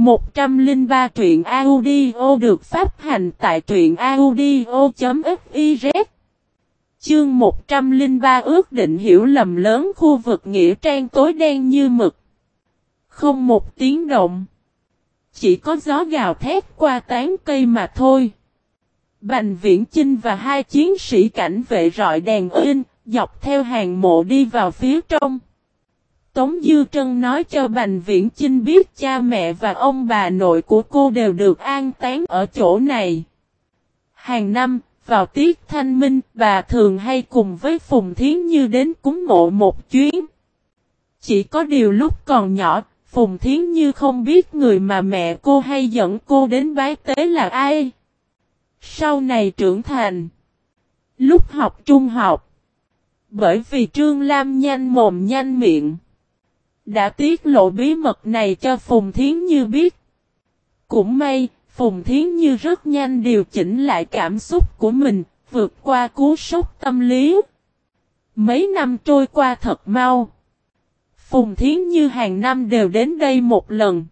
103 truyện audio được phát hành tại truyện audio.fiz Chương 103 ước định hiểu lầm lớn khu vực nghĩa trang tối đen như mực. Không một tiếng động. Chỉ có gió gào thét qua tán cây mà thôi. Bành viễn chinh và hai chiến sĩ cảnh vệ rọi đèn in, dọc theo hàng mộ đi vào phía trong. Tống Dư Trân nói cho Bành Viễn Chinh biết cha mẹ và ông bà nội của cô đều được an táng ở chỗ này. Hàng năm, vào tiết thanh minh, bà thường hay cùng với Phùng Thiến Như đến cúng mộ một chuyến. Chỉ có điều lúc còn nhỏ, Phùng Thiến Như không biết người mà mẹ cô hay dẫn cô đến bái tế là ai. Sau này trưởng thành. Lúc học trung học. Bởi vì Trương Lam nhanh mồm nhanh miệng. Đã tiết lộ bí mật này cho Phùng Thiến Như biết. Cũng may, Phùng Thiến Như rất nhanh điều chỉnh lại cảm xúc của mình, vượt qua cú sốc tâm lý. Mấy năm trôi qua thật mau. Phùng Thiến Như hàng năm đều đến đây một lần.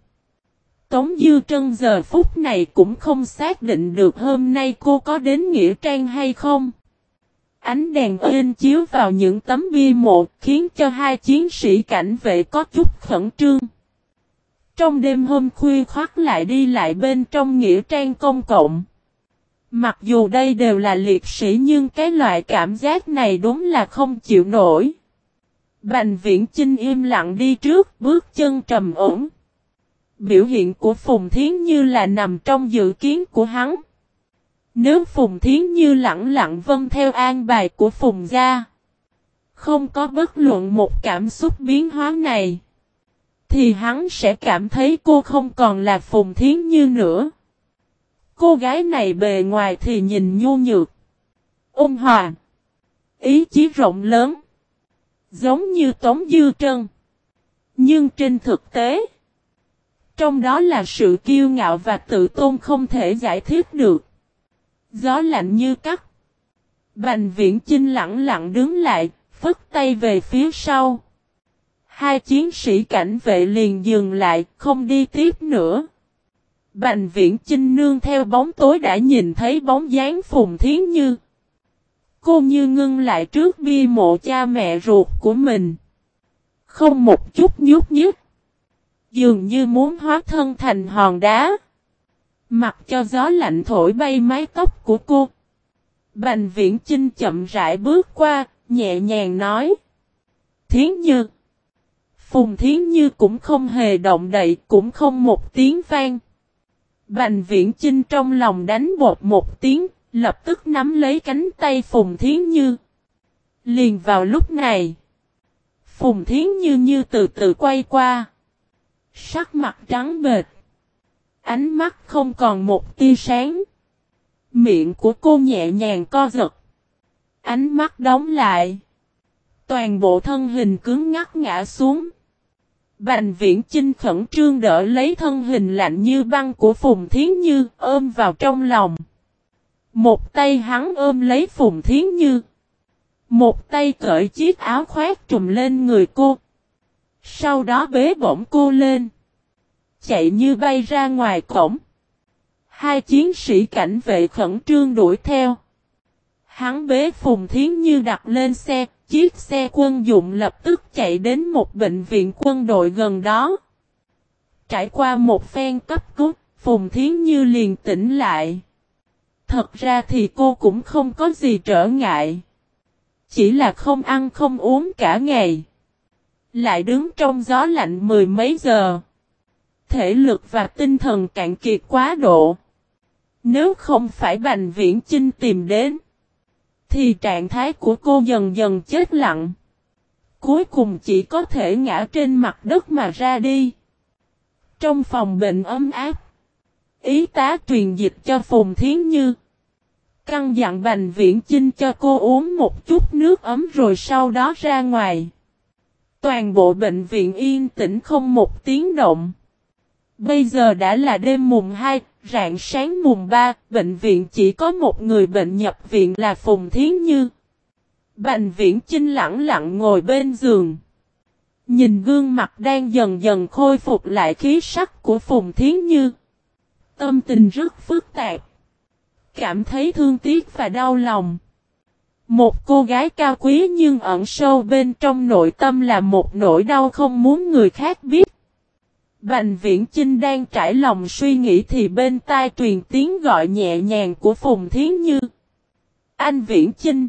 Tống Dư Trân giờ phút này cũng không xác định được hôm nay cô có đến Nghĩa Trang hay không. Ánh đèn in chiếu vào những tấm bia mộ khiến cho hai chiến sĩ cảnh vệ có chút khẩn trương. Trong đêm hôm khuya khoát lại đi lại bên trong nghĩa trang công cộng. Mặc dù đây đều là liệt sĩ nhưng cái loại cảm giác này đúng là không chịu nổi. Bành viễn Chinh im lặng đi trước, bước chân trầm ổn. Biểu hiện của Phùng Thiến như là nằm trong dự kiến của hắn. Nếu Phùng Thiến Như lặng lặng vâng theo an bài của Phùng Gia, không có bất luận một cảm xúc biến hóa này, thì hắn sẽ cảm thấy cô không còn là Phùng Thiến Như nữa. Cô gái này bề ngoài thì nhìn nhu nhược, ôn hòa, ý chí rộng lớn, giống như Tống Dư Trân. Nhưng trên thực tế, trong đó là sự kiêu ngạo và tự tôn không thể giải thích được. Gió lạnh như cắt. Bành viễn chinh lặng lặng đứng lại, phất tay về phía sau. Hai chiến sĩ cảnh vệ liền dừng lại, không đi tiếp nữa. Bành viễn chinh nương theo bóng tối đã nhìn thấy bóng dáng Phùng Thiến Như. Cô như ngưng lại trước bi mộ cha mẹ ruột của mình. Không một chút nhút nhứt. Dường như muốn hóa thân thành hòn đá. Mặc cho gió lạnh thổi bay mái tóc của cô. Bành viễn Trinh chậm rãi bước qua, nhẹ nhàng nói. Thiến Như. Phùng Thiến Như cũng không hề động đậy, cũng không một tiếng vang. Bành viễn Trinh trong lòng đánh bột một tiếng, lập tức nắm lấy cánh tay Phùng Thiến Như. Liền vào lúc này. Phùng Thiến Như như từ từ quay qua. Sắc mặt trắng bệt. Ánh mắt không còn một tia sáng. Miệng của cô nhẹ nhàng co giật. Ánh mắt đóng lại. Toàn bộ thân hình cứng ngắc ngã xuống. Bành viễn chinh khẩn trương đỡ lấy thân hình lạnh như băng của Phùng Thiến Như ôm vào trong lòng. Một tay hắn ôm lấy Phùng Thiến Như. Một tay cởi chiếc áo khoác trùm lên người cô. Sau đó bế bổng cô lên chạy như bay ra ngoài cổng. Hai chiến sĩ cảnh vệ khẩn trương đuổi theo. Hắn bế Phùng Thiến Như đặt lên xe, chiếc xe quân dụng lập tức chạy đến một bệnh viện quân đội gần đó. Trải qua một phen cấp cứu, Phùng Thiến Như liền tỉnh lại. Thật ra thì cô cũng không có gì trở ngại. Chỉ là không ăn không uống cả ngày. Lại đứng trong gió lạnh mười mấy giờ thể lực và tinh thần cạn kiệt quá độ. Nếu không phải Bành Viễn Chinh tìm đến, thì trạng thái của cô dần dần chết lặng. Cuối cùng chỉ có thể ngã trên mặt đất mà ra đi. Trong phòng bệnh ấm áp, ý tá truyền dịch cho Phùng Thiến Như. Căn dặn Bành Viễn Chinh cho cô uống một chút nước ấm rồi sau đó ra ngoài. Toàn bộ bệnh viện yên tĩnh không một tiếng động. Bây giờ đã là đêm mùng 2, rạng sáng mùng 3, bệnh viện chỉ có một người bệnh nhập viện là Phùng Thiến Như. bệnh viễn Chinh lặng lặng ngồi bên giường. Nhìn gương mặt đang dần dần khôi phục lại khí sắc của Phùng Thiến Như. Tâm tình rất phức tạp. Cảm thấy thương tiếc và đau lòng. Một cô gái cao quý nhưng ẩn sâu bên trong nội tâm là một nỗi đau không muốn người khác biết. Bành viễn Chinh đang trải lòng suy nghĩ thì bên tai truyền tiếng gọi nhẹ nhàng của Phùng Thiến Như. Anh viễn Chinh.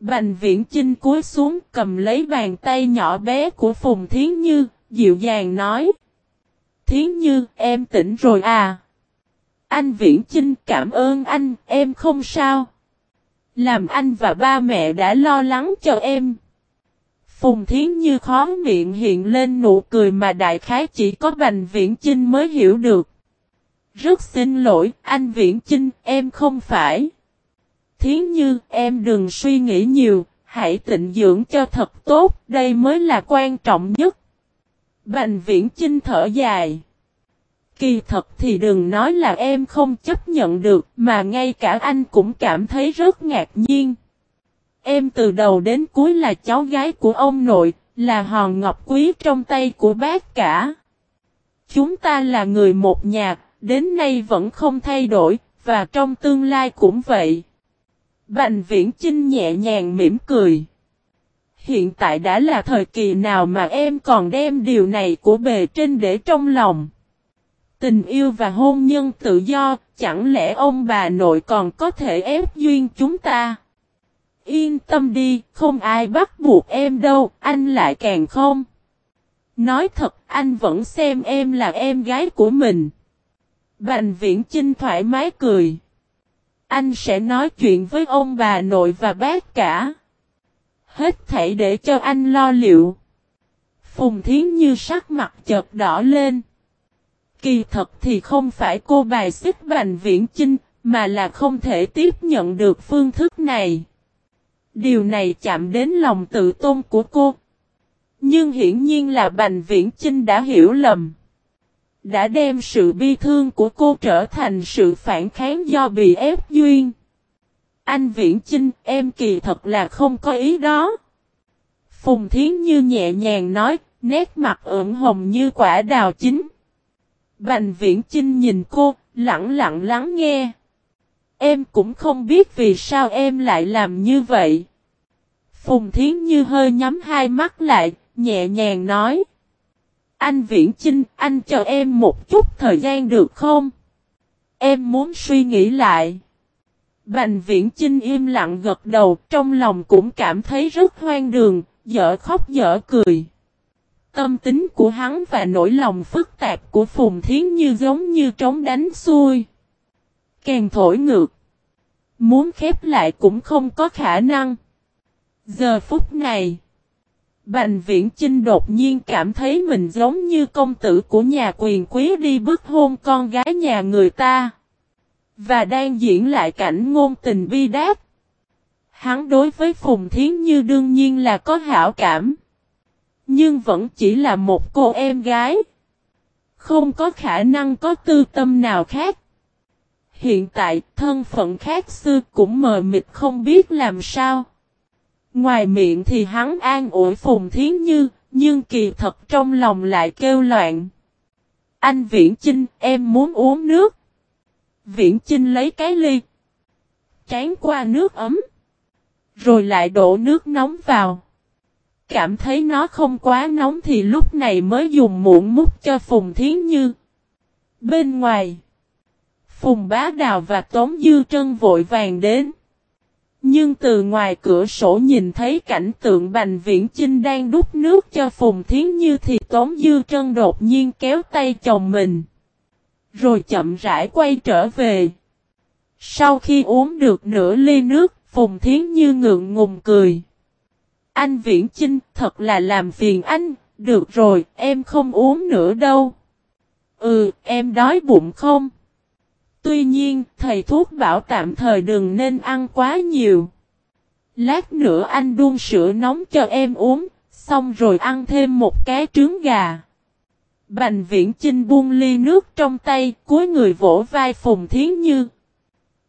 Bành viễn Chinh cúi xuống cầm lấy bàn tay nhỏ bé của Phùng Thiến Như, dịu dàng nói. Thiến Như, em tỉnh rồi à? Anh viễn Chinh cảm ơn anh, em không sao. Làm anh và ba mẹ đã lo lắng cho em. Phùng Thiến Như khó miệng hiện lên nụ cười mà đại khái chỉ có Bành Viễn Chinh mới hiểu được. Rất xin lỗi, anh Viễn Chinh, em không phải. Thiến Như, em đừng suy nghĩ nhiều, hãy tịnh dưỡng cho thật tốt, đây mới là quan trọng nhất. Bành Viễn Chinh thở dài. Kỳ thật thì đừng nói là em không chấp nhận được, mà ngay cả anh cũng cảm thấy rất ngạc nhiên. Em từ đầu đến cuối là cháu gái của ông nội, là hòn ngọc quý trong tay của bác cả. Chúng ta là người một nhà, đến nay vẫn không thay đổi, và trong tương lai cũng vậy. Bành viễn Trinh nhẹ nhàng mỉm cười. Hiện tại đã là thời kỳ nào mà em còn đem điều này của bề trên để trong lòng. Tình yêu và hôn nhân tự do, chẳng lẽ ông bà nội còn có thể ép duyên chúng ta? Yên tâm đi, không ai bắt buộc em đâu, anh lại càng không. Nói thật, anh vẫn xem em là em gái của mình. Bành viễn Trinh thoải mái cười. Anh sẽ nói chuyện với ông bà nội và bác cả. Hết thảy để cho anh lo liệu. Phùng Thiến Như sắc mặt chợt đỏ lên. Kỳ thật thì không phải cô bài xích Bành Viễn Chinh, mà là không thể tiếp nhận được phương thức này. Điều này chạm đến lòng tự tôn của cô. Nhưng hiển nhiên là Bành Viễn Chinh đã hiểu lầm. Đã đem sự bi thương của cô trở thành sự phản kháng do bị ép duyên. Anh Viễn Chinh, em kỳ thật là không có ý đó. Phùng Thiến Như nhẹ nhàng nói, nét mặt ửng hồng như quả đào chín. Bành Viễn Chinh nhìn cô, lặng lặng lắng nghe. Em cũng không biết vì sao em lại làm như vậy. Phùng Thiến Như hơi nhắm hai mắt lại, nhẹ nhàng nói. Anh Viễn Chinh, anh cho em một chút thời gian được không? Em muốn suy nghĩ lại. Bành Viễn Chinh im lặng gật đầu, trong lòng cũng cảm thấy rất hoang đường, dở khóc dở cười. Tâm tính của hắn và nỗi lòng phức tạp của Phùng Thiến Như giống như trống đánh xuôi. Càng thổi ngược. Muốn khép lại cũng không có khả năng. Giờ phút này. Bành viễn Chinh đột nhiên cảm thấy mình giống như công tử của nhà quyền quý đi bức hôn con gái nhà người ta. Và đang diễn lại cảnh ngôn tình bi đát. Hắn đối với Phùng Thiến Như đương nhiên là có hảo cảm. Nhưng vẫn chỉ là một cô em gái. Không có khả năng có tư tâm nào khác. Hiện tại thân phận khác xưa cũng mờ mịt không biết làm sao. Ngoài miệng thì hắn an ủi Phùng Thiến Như, nhưng kỳ thật trong lòng lại kêu loạn. Anh Viễn Chinh, em muốn uống nước. Viễn Chinh lấy cái ly. Tráng qua nước ấm. Rồi lại đổ nước nóng vào. Cảm thấy nó không quá nóng thì lúc này mới dùng muỗng múc cho Phùng Thiến Như. Bên ngoài. Phùng Bá Đào và Tống Dư Trân vội vàng đến. Nhưng từ ngoài cửa sổ nhìn thấy cảnh tượng Bành Viễn Chinh đang đút nước cho Phùng Thiến Như thì Tống Dư Trân đột nhiên kéo tay chồng mình. Rồi chậm rãi quay trở về. Sau khi uống được nửa ly nước, Phùng Thiến Như ngượng ngùng cười. Anh Viễn Chinh thật là làm phiền anh, được rồi, em không uống nữa đâu. Ừ, em đói bụng không? Tuy nhiên, thầy thuốc bảo tạm thời đừng nên ăn quá nhiều. Lát nữa anh đun sữa nóng cho em uống, xong rồi ăn thêm một cái trứng gà. Bành viễn Trinh buông ly nước trong tay, cuối người vỗ vai Phùng Thiến Như.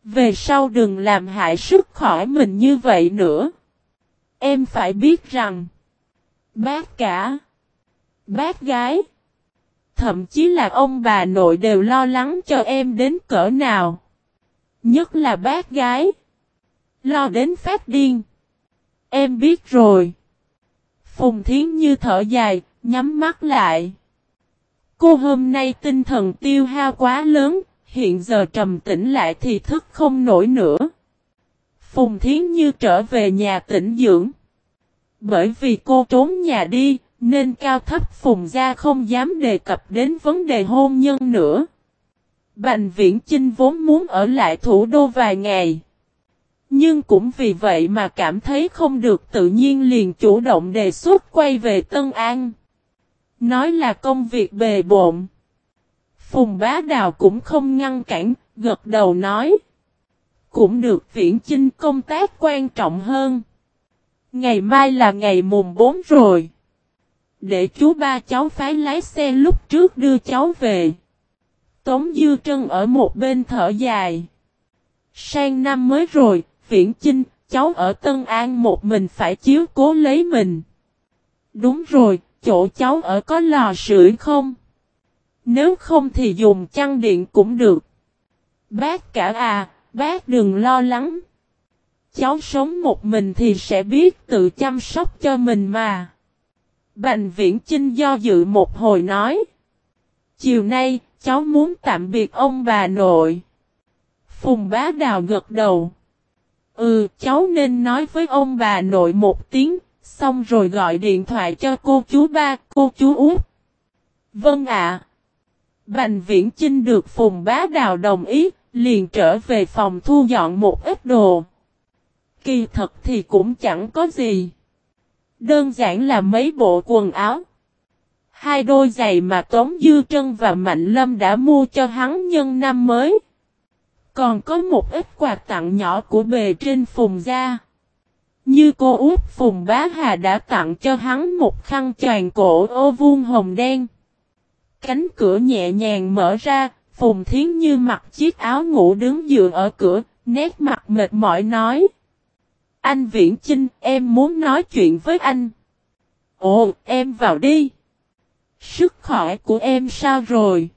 Về sau đừng làm hại sức khỏi mình như vậy nữa. Em phải biết rằng, bác cả, Bác gái. Thậm chí là ông bà nội đều lo lắng cho em đến cỡ nào. Nhất là bác gái. Lo đến phát điên. Em biết rồi. Phùng Thiến Như thở dài, nhắm mắt lại. Cô hôm nay tinh thần tiêu hao quá lớn, hiện giờ trầm tĩnh lại thì thức không nổi nữa. Phùng Thiến Như trở về nhà tĩnh dưỡng. Bởi vì cô trốn nhà đi, nên cao thấp Phùng Gia không dám đề cập đến vấn đề hôn nhân nữa. Bành Viễn Chinh vốn muốn ở lại thủ đô vài ngày. Nhưng cũng vì vậy mà cảm thấy không được tự nhiên liền chủ động đề xuất quay về Tân An. Nói là công việc bề bộn. Phùng bá đào cũng không ngăn cản, gật đầu nói. Cũng được viễn chinh công tác quan trọng hơn. Ngày mai là ngày mùng 4 rồi. Để chú ba cháu phái lái xe lúc trước đưa cháu về. Tống Dư Trân ở một bên thở dài. Sang năm mới rồi, viễn chinh, cháu ở Tân An một mình phải chiếu cố lấy mình. Đúng rồi, chỗ cháu ở có lò sưởi không? Nếu không thì dùng chăn điện cũng được. Bác cả à, bác đừng lo lắng. Cháu sống một mình thì sẽ biết tự chăm sóc cho mình mà. Bành viễn Trinh do dự một hồi nói. Chiều nay, cháu muốn tạm biệt ông bà nội. Phùng bá đào gật đầu. Ừ, cháu nên nói với ông bà nội một tiếng, xong rồi gọi điện thoại cho cô chú ba, cô chú út. Vâng ạ. Bành viễn Trinh được Phùng bá đào đồng ý, liền trở về phòng thu dọn một ít đồ. Kỳ thật thì cũng chẳng có gì. Đơn giản là mấy bộ quần áo. Hai đôi giày mà Tống Dư Trân và Mạnh Lâm đã mua cho hắn nhân năm mới. Còn có một ít quà tặng nhỏ của bề trên phùng gia. Như cô út phùng bá hà đã tặng cho hắn một khăn choàng cổ ô vuông hồng đen. Cánh cửa nhẹ nhàng mở ra, phùng thiến như mặc chiếc áo ngủ đứng dựa ở cửa, nét mặt mệt mỏi nói. Anh Viễn Chinh, em muốn nói chuyện với anh. Ồ, em vào đi. Sức khỏe của em sao rồi?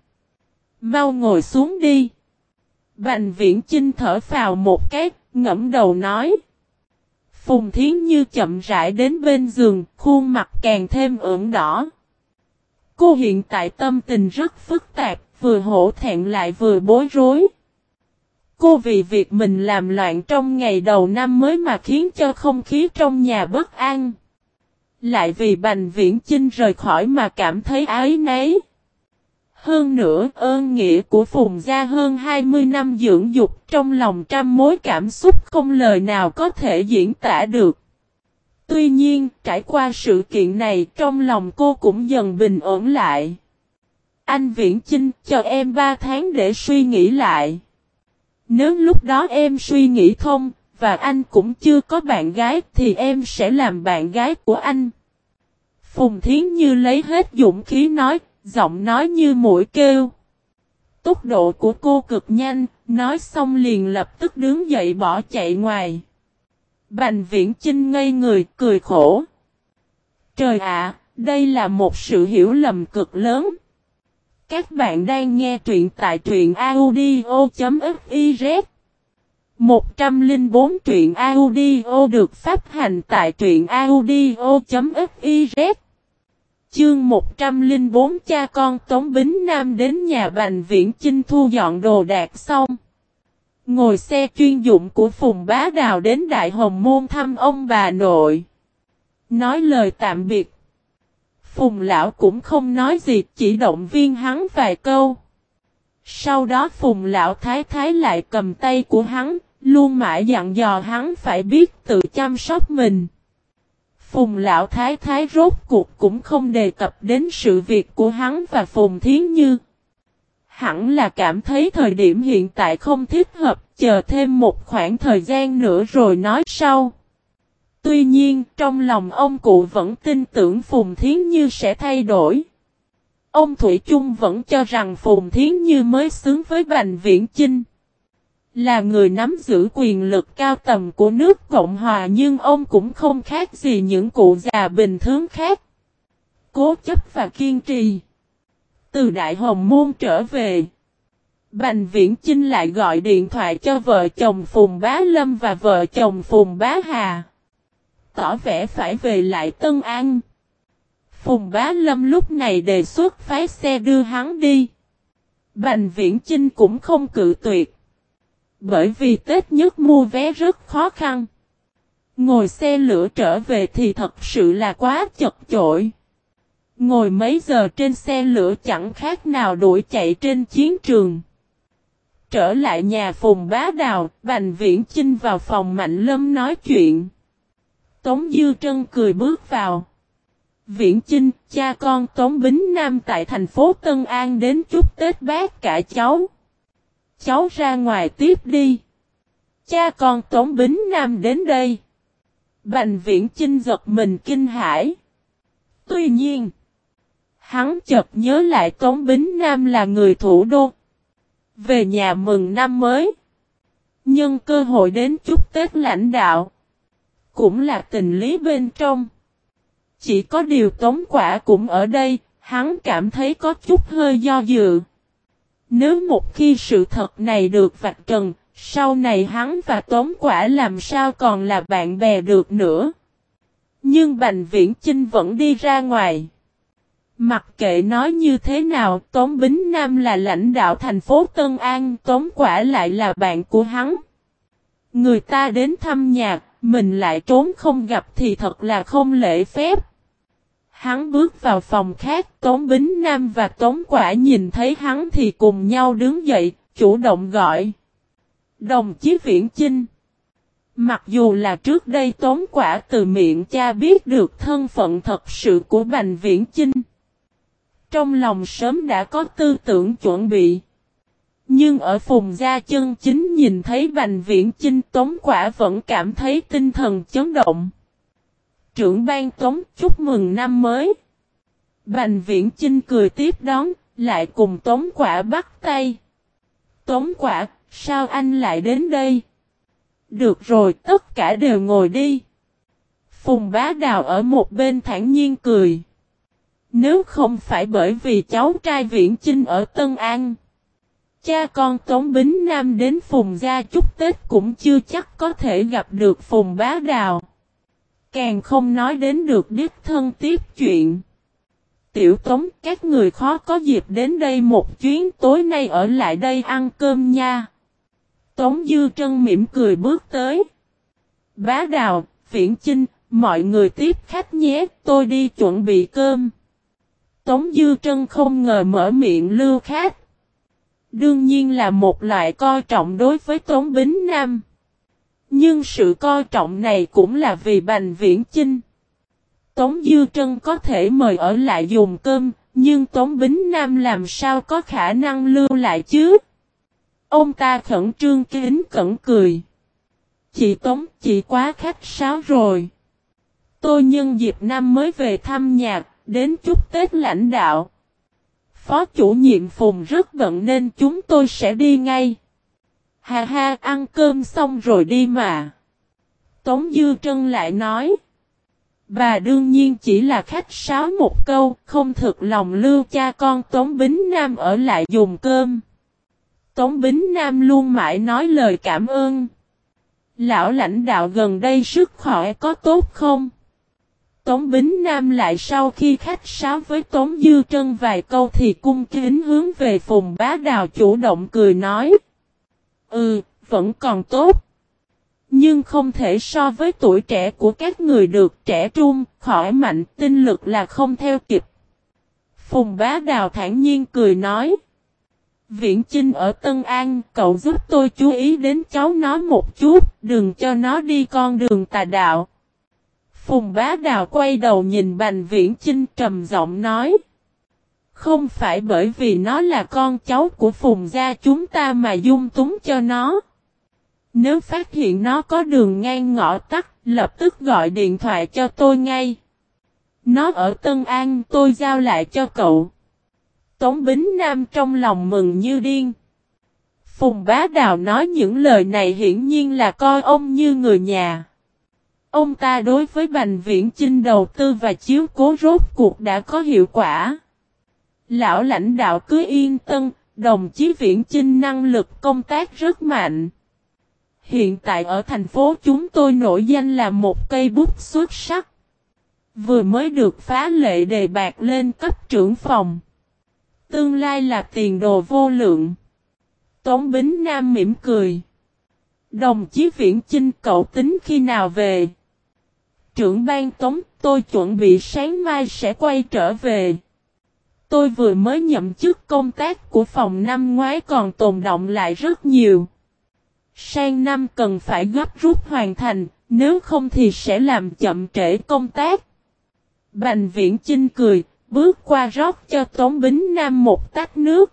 Mau ngồi xuống đi. Bành Viễn Chinh thở vào một cái, ngẫm đầu nói. Phùng Thiến Như chậm rãi đến bên giường, khuôn mặt càng thêm ửng đỏ. Cô hiện tại tâm tình rất phức tạp, vừa hổ thẹn lại vừa bối rối. Cô vì việc mình làm loạn trong ngày đầu năm mới mà khiến cho không khí trong nhà bất an. Lại vì Bành Viễn Chinh rời khỏi mà cảm thấy ái nấy. Hơn nữa ơn nghĩa của Phùng Gia hơn 20 năm dưỡng dục trong lòng trăm mối cảm xúc không lời nào có thể diễn tả được. Tuy nhiên, trải qua sự kiện này trong lòng cô cũng dần bình ổn lại. Anh Viễn Chinh cho em 3 tháng để suy nghĩ lại. Nếu lúc đó em suy nghĩ thông, và anh cũng chưa có bạn gái thì em sẽ làm bạn gái của anh. Phùng Thiến Như lấy hết dũng khí nói, giọng nói như mũi kêu. Tốc độ của cô cực nhanh, nói xong liền lập tức đứng dậy bỏ chạy ngoài. Bành viễn Trinh ngây người cười khổ. Trời ạ, đây là một sự hiểu lầm cực lớn. Các bạn đang nghe truyện tại truyện audio.fiz 104 truyện audio được phát hành tại truyện audio.fiz Chương 104 cha con Tống Bính Nam đến nhà Bành Viễn Chinh thu dọn đồ đạc xong. Ngồi xe chuyên dụng của Phùng Bá Đào đến Đại Hồng Môn thăm ông bà nội. Nói lời tạm biệt. Phùng Lão cũng không nói gì chỉ động viên hắn vài câu. Sau đó Phùng Lão Thái Thái lại cầm tay của hắn, luôn mãi dặn dò hắn phải biết tự chăm sóc mình. Phùng Lão Thái Thái rốt cuộc cũng không đề cập đến sự việc của hắn và Phùng Thiến Như. Hẳn là cảm thấy thời điểm hiện tại không thích hợp, chờ thêm một khoảng thời gian nữa rồi nói sau. Tuy nhiên, trong lòng ông cụ vẫn tin tưởng Phùng Thiến Như sẽ thay đổi. Ông Thủy Trung vẫn cho rằng Phùng Thiến Như mới xứng với Bành Viễn Chinh. Là người nắm giữ quyền lực cao tầm của nước Cộng Hòa nhưng ông cũng không khác gì những cụ già bình thường khác. cố chấp và kiên trì. Từ Đại Hồng Môn trở về. Bành Viễn Chinh lại gọi điện thoại cho vợ chồng Phùng Bá Lâm và vợ chồng Phùng Bá Hà. Tỏ vẻ phải về lại Tân An. Phùng Bá Lâm lúc này đề xuất phái xe đưa hắn đi. Bành Viễn Chinh cũng không cự tuyệt. Bởi vì Tết nhất mua vé rất khó khăn. Ngồi xe lửa trở về thì thật sự là quá chật chội. Ngồi mấy giờ trên xe lửa chẳng khác nào đuổi chạy trên chiến trường. Trở lại nhà Phùng Bá Đào, Bành Viễn Chinh vào phòng Mạnh Lâm nói chuyện. Tống Dư Trân cười bước vào. Viễn Chinh, cha con Tống Bính Nam tại thành phố Tân An đến chúc Tết bác cả cháu. Cháu ra ngoài tiếp đi. Cha con Tống Bính Nam đến đây. Bành Viễn Chinh giật mình kinh hãi. Tuy nhiên, hắn chợt nhớ lại Tống Bính Nam là người thủ đô. Về nhà mừng năm mới. Nhân cơ hội đến chúc Tết lãnh đạo. Cũng là tình lý bên trong. Chỉ có điều tống quả cũng ở đây, hắn cảm thấy có chút hơi do dự. Nếu một khi sự thật này được vạch trần, sau này hắn và tống quả làm sao còn là bạn bè được nữa. Nhưng Bành Viễn Chinh vẫn đi ra ngoài. Mặc kệ nói như thế nào, Tống Bính Nam là lãnh đạo thành phố Tân An, Tống Quả lại là bạn của hắn. Người ta đến thăm nhạc mình lại trốn không gặp thì thật là không lễ phép. Hắn bước vào phòng khác, Tống Bính Nam và Tống Quả nhìn thấy hắn thì cùng nhau đứng dậy, chủ động gọi. Đồng chí Viễn Chinh Mặc dù là trước đây Tống Quả từ miệng cha biết được thân phận thật sự của Bành Viễn Chinh. Trong lòng sớm đã có tư tưởng chuẩn bị. Nhưng ở phùng gia chân chính nhìn thấy Bành Viễn Chinh Tống Quả vẫn cảm thấy tinh thần chấn động trưởng ban tống chúc mừng năm mới. Bành viễn chinh cười tiếp đón, lại cùng tống quả bắt tay. Tống quả, sao anh lại đến đây? Được rồi, tất cả đều ngồi đi. Phùng bá đào ở một bên thản nhiên cười. Nếu không phải bởi vì cháu trai viễn chinh ở Tân An. Cha con Tống Bính Nam đến Phùng Gia chúc Tết cũng chưa chắc có thể gặp được Phùng Bá Đào. Càng không nói đến được đích thân tiếp chuyện. Tiểu tống các người khó có dịp đến đây một chuyến tối nay ở lại đây ăn cơm nha. Tống Dư Trân mỉm cười bước tới. Bá Đào, Viễn Chinh, mọi người tiếp khách nhé, tôi đi chuẩn bị cơm. Tống Dư Trân không ngờ mở miệng lưu khách. Đương nhiên là một loại coi trọng đối với Tống Bính Nam. Nhưng sự coi trọng này cũng là vì Bành Viễn Chinh. Tống Dư Trân có thể mời ở lại dùng cơm, nhưng Tống Bính Nam làm sao có khả năng lưu lại chứ? Ông ta khẩn trương kính cẩn cười. Chị Tống, chị quá khách sáo rồi. Tôi nhân dịp năm mới về thăm nhạc, đến chúc Tết lãnh đạo. Phó chủ nhiệm Phùng rất bận nên chúng tôi sẽ đi ngay. Hà ha, ăn cơm xong rồi đi mà. Tống Dư Trân lại nói. Bà đương nhiên chỉ là khách sáo một câu, không thực lòng lưu cha con Tống Bính Nam ở lại dùng cơm. Tống Bính Nam luôn mãi nói lời cảm ơn. Lão lãnh đạo gần đây sức khỏe có tốt không? Tống Bính Nam lại sau khi khách sáo với Tống Dư Trân vài câu thì cung kính hướng về Phùng Bá Đào chủ động cười nói. Ừ, vẫn còn tốt. Nhưng không thể so với tuổi trẻ của các người được trẻ trung, khỏi mạnh, tinh lực là không theo kịp. Phùng bá đào thản nhiên cười nói. Viễn Chinh ở Tân An, cậu giúp tôi chú ý đến cháu nó một chút, đừng cho nó đi con đường tà đạo. Phùng bá đào quay đầu nhìn Bành Viễn Chinh trầm giọng nói. Không phải bởi vì nó là con cháu của Phùng gia chúng ta mà dung túng cho nó. Nếu phát hiện nó có đường ngang ngõ tắt, lập tức gọi điện thoại cho tôi ngay. Nó ở Tân An tôi giao lại cho cậu. Tống Bính Nam trong lòng mừng như điên. Phùng Bá Đào nói những lời này hiển nhiên là coi ông như người nhà. Ông ta đối với Bành Viễn Chinh đầu tư và chiếu cố rốt cuộc đã có hiệu quả. Lão lãnh đạo cứ yên tâm, đồng chí Viễn Chinh năng lực công tác rất mạnh. Hiện tại ở thành phố chúng tôi nổi danh là một cây bút xuất sắc. Vừa mới được phá lệ đề bạc lên cấp trưởng phòng. Tương lai là tiền đồ vô lượng. Tống Bính Nam mỉm cười. Đồng chí Viễn Chinh cậu tính khi nào về? Trưởng ban Tống tôi chuẩn bị sáng mai sẽ quay trở về. Tôi vừa mới nhậm chức công tác của phòng năm ngoái còn tồn động lại rất nhiều. Sang năm cần phải gấp rút hoàn thành, nếu không thì sẽ làm chậm trễ công tác. Bành viễn Chinh cười, bước qua rót cho Tống Bính Nam một tách nước.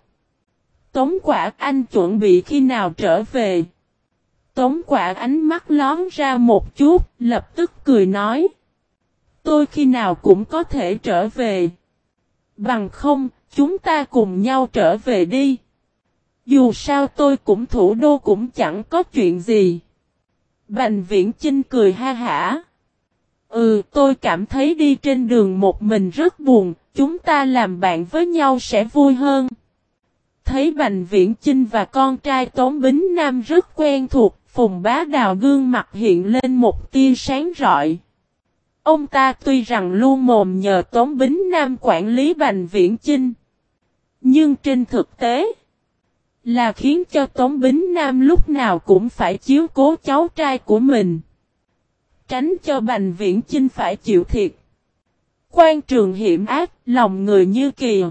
Tống quả anh chuẩn bị khi nào trở về. Tống quả ánh mắt lón ra một chút, lập tức cười nói. Tôi khi nào cũng có thể trở về. Bằng không, chúng ta cùng nhau trở về đi. Dù sao tôi cũng thủ đô cũng chẳng có chuyện gì. Bành viễn Chinh cười ha hả. Ừ, tôi cảm thấy đi trên đường một mình rất buồn, chúng ta làm bạn với nhau sẽ vui hơn. Thấy Bành Viễn Chinh và con trai Tống Bính Nam rất quen thuộc, Phùng Bá Đào gương mặt hiện lên một tia sáng rọi. Ông ta tuy rằng luôn mồm nhờ Tống Bính Nam quản lý Bành Viễn Chinh. Nhưng trên thực tế, là khiến cho Tống Bính Nam lúc nào cũng phải chiếu cố cháu trai của mình. Tránh cho Bành Viễn Chinh phải chịu thiệt. Quan trường hiểm ác, lòng người như kìa.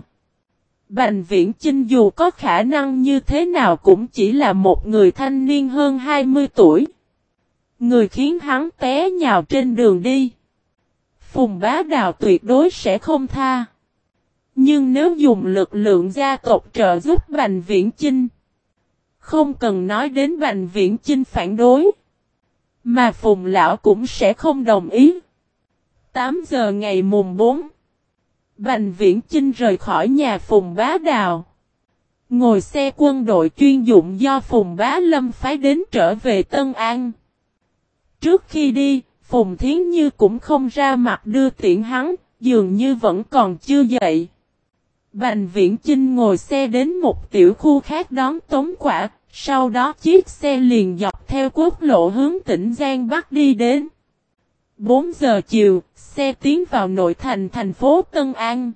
Bành Viễn Chinh dù có khả năng như thế nào cũng chỉ là một người thanh niên hơn 20 tuổi. Người khiến hắn té nhào trên đường đi. Phùng bá đào tuyệt đối sẽ không tha. Nhưng nếu dùng lực lượng gia tộc trợ giúp Bành Viễn Chinh, không cần nói đến Bành Viễn Chinh phản đối, mà Phùng Lão cũng sẽ không đồng ý. 8 giờ ngày mùng 4, Bành Viễn Chinh rời khỏi nhà Phùng Bá Đào. Ngồi xe quân đội chuyên dụng do Phùng Bá Lâm phái đến trở về Tân An. Trước khi đi, Phùng Thiến Như cũng không ra mặt đưa tiện hắn, dường như vẫn còn chưa dậy. Bành Viễn Chinh ngồi xe đến một tiểu khu khác đón tống quả, sau đó chiếc xe liền dọc theo quốc lộ hướng tỉnh Giang Bắc đi đến. 4 giờ chiều, xe tiến vào nội thành thành phố Tân An.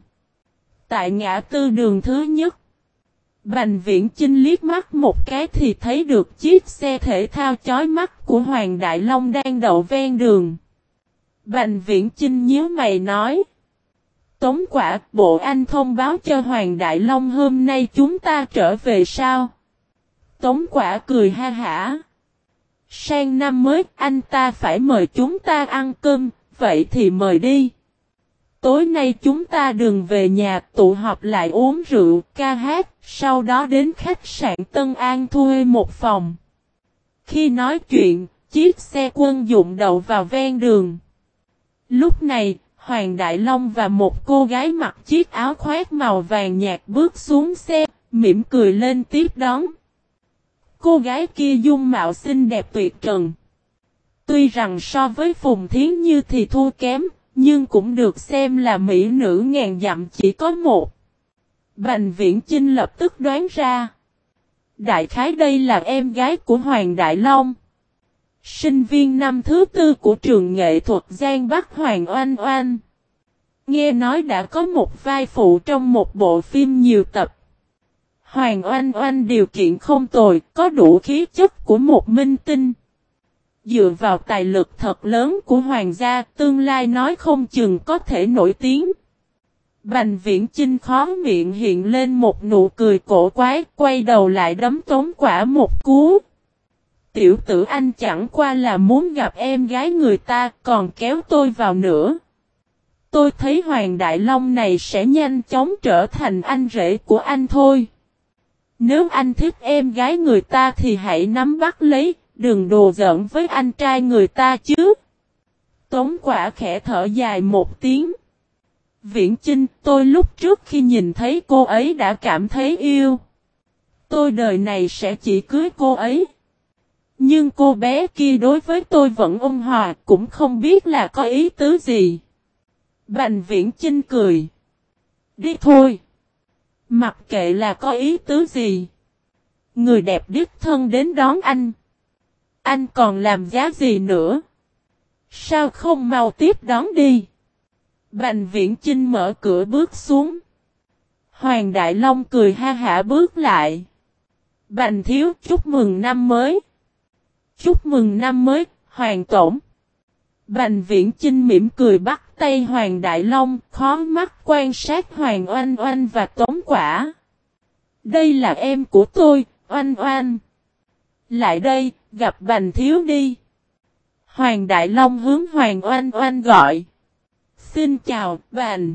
Tại ngã tư đường thứ nhất, Bành Viễn Chinh liếc mắt một cái thì thấy được chiếc xe thể thao chói mắt của Hoàng Đại Long đang đậu ven đường. Bành Viễn Chinh nhíu mày nói. Tống quả, bộ anh thông báo cho Hoàng Đại Long hôm nay chúng ta trở về sao? Tống quả cười ha hả. Sang năm mới anh ta phải mời chúng ta ăn cơm, vậy thì mời đi. Tối nay chúng ta đừng về nhà tụ họp lại uống rượu, ca hát, sau đó đến khách sạn Tân An thuê một phòng. Khi nói chuyện, chiếc xe quân dụng đậu vào ven đường. Lúc này, Hoàng Đại Long và một cô gái mặc chiếc áo khoác màu vàng nhạt bước xuống xe, mỉm cười lên tiếp đón. Cô gái kia dung mạo xinh đẹp tuyệt trần. Tuy rằng so với Phùng Thiến Như thì thua kém, nhưng cũng được xem là mỹ nữ ngàn dặm chỉ có một. Bành Viễn Chinh lập tức đoán ra. Đại khái đây là em gái của Hoàng Đại Long. Sinh viên năm thứ tư của trường nghệ thuật Giang Bắc Hoàng Oanh Oanh. Nghe nói đã có một vai phụ trong một bộ phim nhiều tập. Hoàng Oanh Oanh điều kiện không tồi, có đủ khí chất của một minh tinh. Dựa vào tài lực thật lớn của hoàng gia, tương lai nói không chừng có thể nổi tiếng. Bành viễn chinh khó miệng hiện lên một nụ cười cổ quái, quay đầu lại đấm tống quả một cú. Tiểu tử anh chẳng qua là muốn gặp em gái người ta, còn kéo tôi vào nữa. Tôi thấy Hoàng Đại Long này sẽ nhanh chóng trở thành anh rể của anh thôi. Nếu anh thích em gái người ta thì hãy nắm bắt lấy, đừng đồ giỡn với anh trai người ta chứ. Tống quả khẽ thở dài một tiếng. Viễn Chinh, tôi lúc trước khi nhìn thấy cô ấy đã cảm thấy yêu. Tôi đời này sẽ chỉ cưới cô ấy. Nhưng cô bé kia đối với tôi vẫn ôn hòa, cũng không biết là có ý tứ gì. Bành viễn Chinh cười. Đi thôi. Mặc kệ là có ý tứ gì. Người đẹp đích thân đến đón anh. Anh còn làm giá gì nữa? Sao không mau tiếp đón đi? Bành viễn trinh mở cửa bước xuống. Hoàng Đại Long cười ha hả bước lại. Bành thiếu chúc mừng năm mới. Chúc mừng năm mới, Hoàng Tổng. Bành viễn trinh mỉm cười bắt tay Hoàng Đại Long, khó mắt quan sát Hoàng Oanh Oanh và Tống Quả. Đây là em của tôi, Oanh Oanh. Lại đây, gặp Bành Thiếu đi. Hoàng Đại Long hướng Hoàng Oanh Oanh gọi. Xin chào, Bành.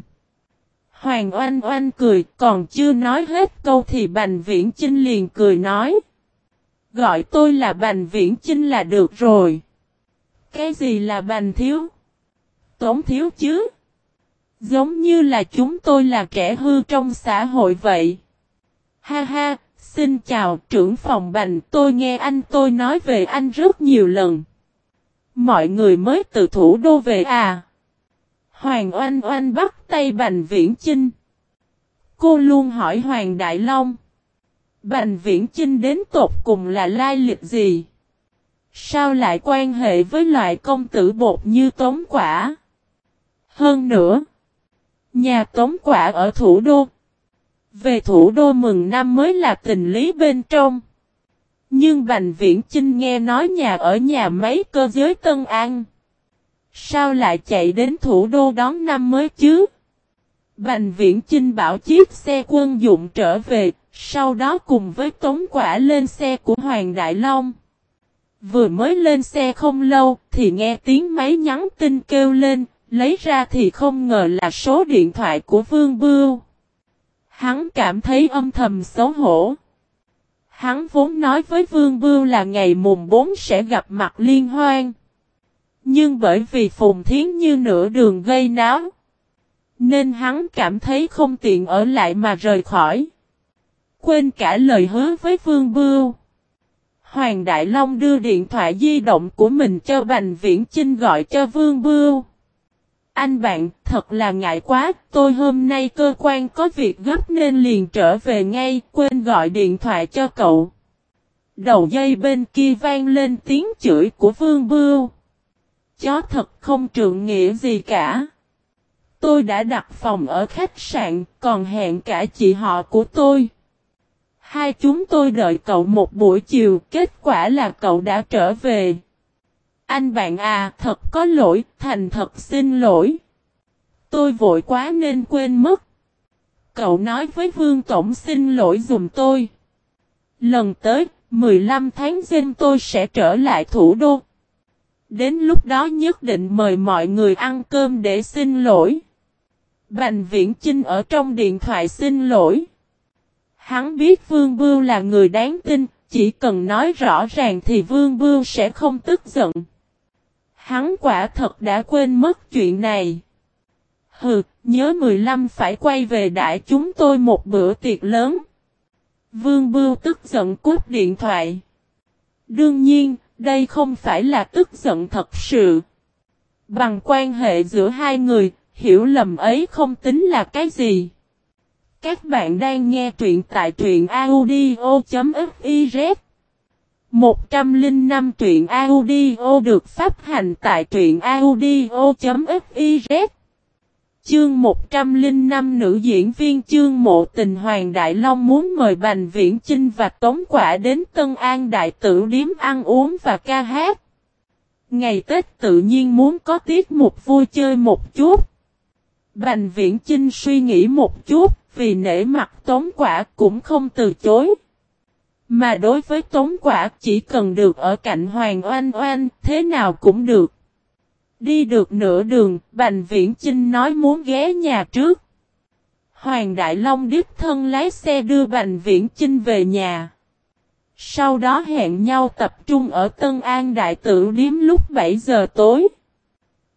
Hoàng Oanh Oanh cười, còn chưa nói hết câu thì Bành Viễn Chinh liền cười nói. Gọi tôi là Bành Viễn Chinh là được rồi. Cái gì là Bành Thiếu? Tốn Thiếu chứ? Giống như là chúng tôi là kẻ hư trong xã hội vậy. Ha ha, xin chào trưởng phòng Bành, tôi nghe anh tôi nói về anh rất nhiều lần. Mọi người mới từ thủ đô về à? Hoàng Oanh Oanh bắt tay Bành Viễn Chinh. Cô luôn hỏi Hoàng Đại Long. Bành Viễn Chinh đến tột cùng là lai lịch gì? Sao lại quan hệ với loại công tử bột như tống quả? Hơn nữa, nhà tống quả ở thủ đô. Về thủ đô mừng năm mới là tình lý bên trong. Nhưng Bành Viễn Chinh nghe nói nhà ở nhà máy cơ giới Tân An. Sao lại chạy đến thủ đô đón năm mới chứ? Bành Viễn Chinh bảo chiếc xe quân dụng trở về, sau đó cùng với Tống Quả lên xe của Hoàng Đại Long. Vừa mới lên xe không lâu thì nghe tiếng máy nhắn tin kêu lên, lấy ra thì không ngờ là số điện thoại của Vương Bưu. Hắn cảm thấy âm thầm xấu hổ. Hắn vốn nói với Vương Bưu là ngày mùng 4 sẽ gặp mặt liên hoan. Nhưng bởi vì Phùng Thiến Như nửa đường gây náo. Nên hắn cảm thấy không tiện ở lại mà rời khỏi. Quên cả lời hứa với Vương Bưu. Hoàng Đại Long đưa điện thoại di động của mình cho Bành Viễn Chinh gọi cho Vương Bưu. Anh bạn, thật là ngại quá, tôi hôm nay cơ quan có việc gấp nên liền trở về ngay, quên gọi điện thoại cho cậu. Đầu dây bên kia vang lên tiếng chửi của Vương Bưu. Chó thật không trượng nghĩa gì cả. Tôi đã đặt phòng ở khách sạn, còn hẹn cả chị họ của tôi. Hai chúng tôi đợi cậu một buổi chiều, kết quả là cậu đã trở về. Anh bạn à, thật có lỗi, thành thật xin lỗi. Tôi vội quá nên quên mất. Cậu nói với Vương Tổng xin lỗi dùm tôi. Lần tới, 15 tháng giêng tôi sẽ trở lại thủ đô. Đến lúc đó nhất định mời mọi người ăn cơm để xin lỗi. Bành Viễn Chinh ở trong điện thoại xin lỗi. Hắn biết Vương Bưu là người đáng tin, chỉ cần nói rõ ràng thì Vương Bưu sẽ không tức giận. Hắn quả thật đã quên mất chuyện này. Hừ, nhớ 15 phải quay về đại chúng tôi một bữa tiệc lớn. Vương Bưu tức giận cúp điện thoại. Đương nhiên, đây không phải là tức giận thật sự. Bằng quan hệ giữa hai người, hiểu lầm ấy không tính là cái gì. Các bạn đang nghe truyện tại truyện audio.fif 105 truyện audio được phát hành tại truyện audio.fiz Chương 105 nữ diễn viên chương mộ tình Hoàng Đại Long muốn mời Bành Viễn Chinh và Tống Quả đến Tân An Đại Tử Điếm ăn uống và ca hát. Ngày Tết tự nhiên muốn có tiết mục vui chơi một chút. Bành Viễn Chinh suy nghĩ một chút, vì nể mặt Tống Quả cũng không từ chối. Mà đối với Tống Quả chỉ cần được ở cạnh Hoàng Oanh Oanh, thế nào cũng được. Đi được nửa đường, Bành Viễn Chinh nói muốn ghé nhà trước. Hoàng Đại Long đích thân lái xe đưa Bành Viễn Chinh về nhà. Sau đó hẹn nhau tập trung ở Tân An Đại Tử Điếm lúc 7 giờ tối.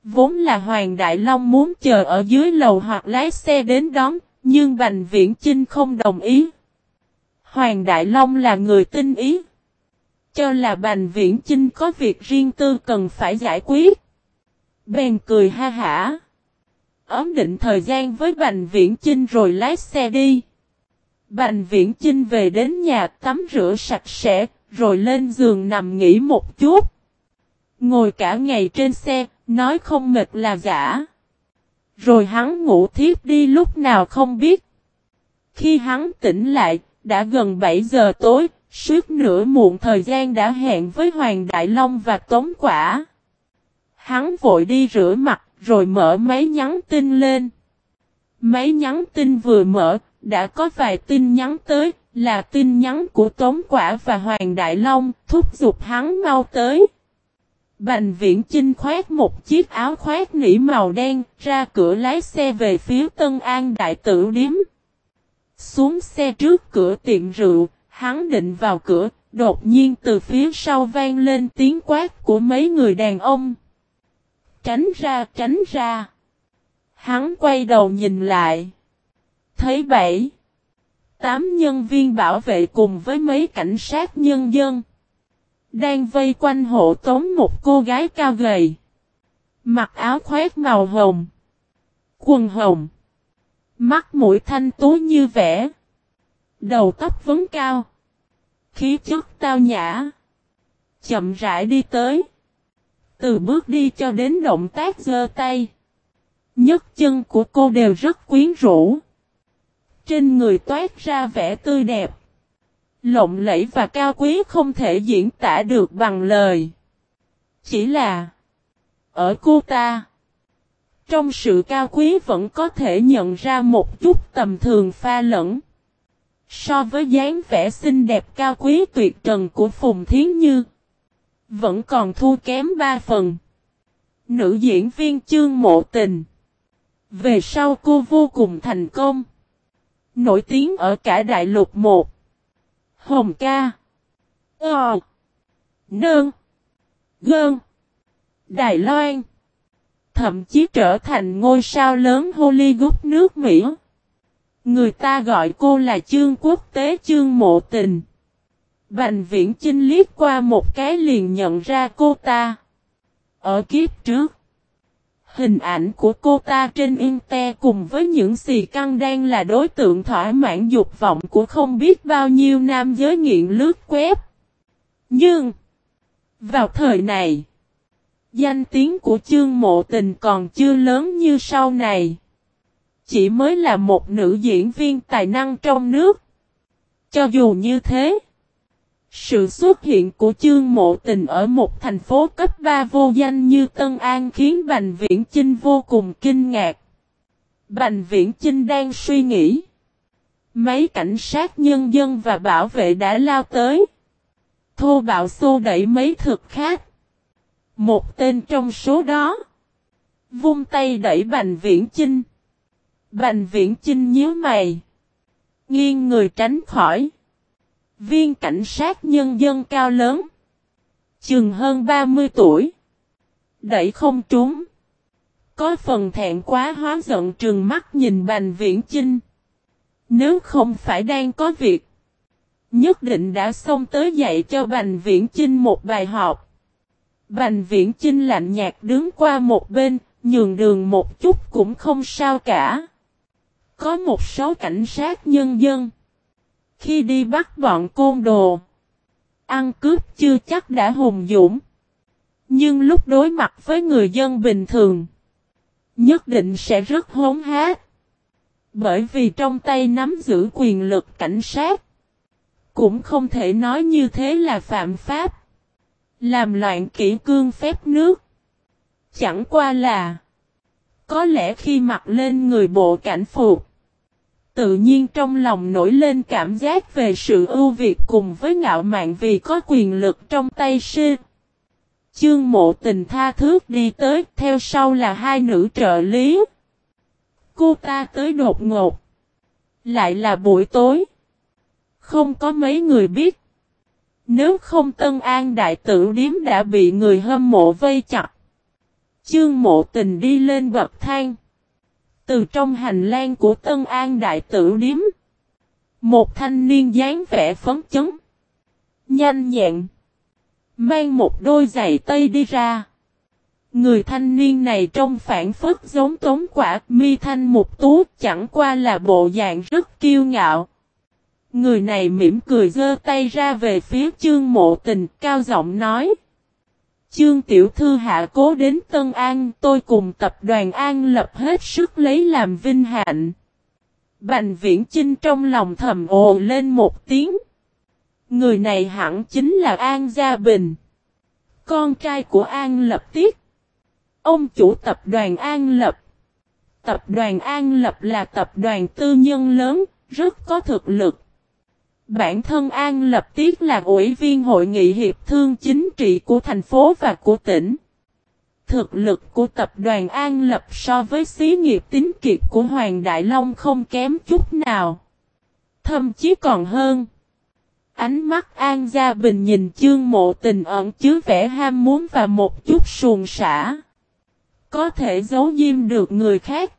Vốn là Hoàng Đại Long muốn chờ ở dưới lầu hoặc lái xe đến đón, nhưng Bành Viễn Chinh không đồng ý. Hoàng Đại Long là người tinh ý. cho là Bành Viễn Chinh có việc riêng tư cần phải giải quyết. Bèn cười ha hả. Ấm định thời gian với Bành Viễn Chinh rồi lái xe đi. Bành Viễn Chinh về đến nhà tắm rửa sạch sẽ, rồi lên giường nằm nghỉ một chút. Ngồi cả ngày trên xe, nói không mệt là giả. Rồi hắn ngủ thiếp đi lúc nào không biết. Khi hắn tỉnh lại, đã gần 7 giờ tối, suốt nửa muộn thời gian đã hẹn với Hoàng Đại Long và Tống Quả. Hắn vội đi rửa mặt, rồi mở máy nhắn tin lên. Máy nhắn tin vừa mở, đã có vài tin nhắn tới, là tin nhắn của Tống Quả và Hoàng Đại Long, thúc giục hắn mau tới. Bành viễn Chinh khoét một chiếc áo khoét nỉ màu đen, ra cửa lái xe về phía Tân An Đại Tử Điếm. Xuống xe trước cửa tiệm rượu, hắn định vào cửa, đột nhiên từ phía sau vang lên tiếng quát của mấy người đàn ông. Tránh ra, tránh ra. Hắn quay đầu nhìn lại. Thấy bảy. Tám nhân viên bảo vệ cùng với mấy cảnh sát nhân dân. Đang vây quanh hộ tống một cô gái cao gầy. Mặc áo khoét màu hồng. Quần hồng. Mắt mũi thanh tú như vẻ. Đầu tóc vấn cao. Khí chất tao nhã. Chậm rãi đi tới. Từ bước đi cho đến động tác giơ tay. nhất chân của cô đều rất quyến rũ. Trên người toát ra vẻ tươi đẹp. Lộng lẫy và cao quý không thể diễn tả được bằng lời. Chỉ là, ở cô ta trong sự cao quý vẫn có thể nhận ra một chút tầm thường pha lẫn. So với dáng vẻ xinh đẹp cao quý tuyệt trần của Phùng Thiến Như, vẫn còn thua kém ba phần. Nữ diễn viên chương mộ tình. Về sau cô vô cùng thành công. Nổi tiếng ở cả đại lục một. Hồng ca. Ờ. Nương. Gơn. Đài Loan. Thậm chí trở thành ngôi sao lớn Hollywood nước Mỹ. Người ta gọi cô là chương quốc tế chương mộ tình. Bành viễn chinh liếc qua một cái liền nhận ra cô ta. Ở kiếp trước. Hình ảnh của cô ta trên Inte cùng với những xì căng đang là đối tượng thỏa mãn dục vọng của không biết bao nhiêu nam giới nghiện lướt web. Nhưng, vào thời này, danh tiếng của chương mộ tình còn chưa lớn như sau này. Chỉ mới là một nữ diễn viên tài năng trong nước. Cho dù như thế, sự xuất hiện của chương mộ tình ở một thành phố cấp 3 vô danh như Tân An khiến Bành Viễn Chinh vô cùng kinh ngạc. Bành Viễn Chinh đang suy nghĩ. Mấy cảnh sát nhân dân và bảo vệ đã lao tới. Thô bạo xô đẩy mấy thực khác. Một tên trong số đó. Vung tay đẩy Bành Viễn Chinh. Bành Viễn Chinh nhíu mày. Nghiêng người tránh khỏi. Viên cảnh sát nhân dân cao lớn. Chừng hơn 30 tuổi. Đẩy không trúng. Có phần thẹn quá hóa giận trừng mắt nhìn Bành Viễn Chinh. Nếu không phải đang có việc. Nhất định đã xông tới dạy cho Bành Viễn Chinh một bài học. Bành Viễn Chinh lạnh nhạt đứng qua một bên, nhường đường một chút cũng không sao cả. Có một số cảnh sát nhân dân. Khi đi bắt bọn côn đồ. Ăn cướp chưa chắc đã hùng dũng. Nhưng lúc đối mặt với người dân bình thường. Nhất định sẽ rất hốn hát. Bởi vì trong tay nắm giữ quyền lực cảnh sát. Cũng không thể nói như thế là phạm pháp. Làm loạn kỹ cương phép nước. Chẳng qua là. Có lẽ khi mặc lên người bộ cảnh phục. Tự nhiên trong lòng nổi lên cảm giác về sự ưu việt cùng với ngạo mạn vì có quyền lực trong tay sư. Chương mộ tình tha thước đi tới, theo sau là hai nữ trợ lý. Cô ta tới đột ngột. Lại là buổi tối. Không có mấy người biết. Nếu không Tân An Đại Tử Điếm đã bị người hâm mộ vây chặt. Chương mộ tình đi lên bậc thang. Từ trong hành lang của Tân An Đại Tử Điếm. Một thanh niên dáng vẻ phấn chấn. Nhanh nhẹn. Mang một đôi giày tây đi ra. Người thanh niên này trông phản phất giống tống quả mi thanh một tú, chẳng qua là bộ dạng rất kiêu ngạo. Người này mỉm cười giơ tay ra về phía chương mộ tình cao giọng nói. Chương tiểu thư hạ cố đến Tân An tôi cùng tập đoàn An lập hết sức lấy làm vinh hạnh. Bành viễn chinh trong lòng thầm ồ lên một tiếng. Người này hẳn chính là An Gia Bình. Con trai của An Lập Tiết. Ông chủ tập đoàn An Lập. Tập đoàn An Lập là tập đoàn tư nhân lớn, rất có thực lực. Bản thân An Lập Tiết là ủy viên hội nghị hiệp thương chính trị của thành phố và của tỉnh. Thực lực của tập đoàn An Lập so với xí nghiệp tính kiệt của Hoàng Đại Long không kém chút nào. Thậm chí còn hơn. Ánh mắt An Gia Bình nhìn chương mộ tình ẩn chứa vẻ ham muốn và một chút suồn xả. Có thể giấu diêm được người khác.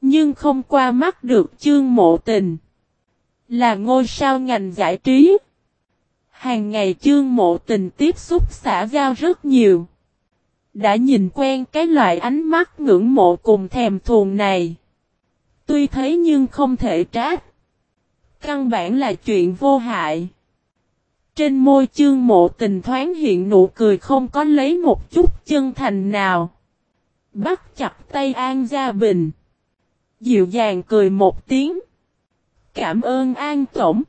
Nhưng không qua mắt được chương mộ tình. Là ngôi sao ngành giải trí. Hàng ngày chương mộ tình tiếp xúc xã giao rất nhiều. Đã nhìn quen cái loại ánh mắt ngưỡng mộ cùng thèm thuồng này. Tuy thấy nhưng không thể trách. Căn bản là chuyện vô hại. Trên môi chương mộ tình thoáng hiện nụ cười không có lấy một chút chân thành nào. Bắt chặt tay An Gia Bình. Dịu dàng cười một tiếng. Cảm ơn An Tổng.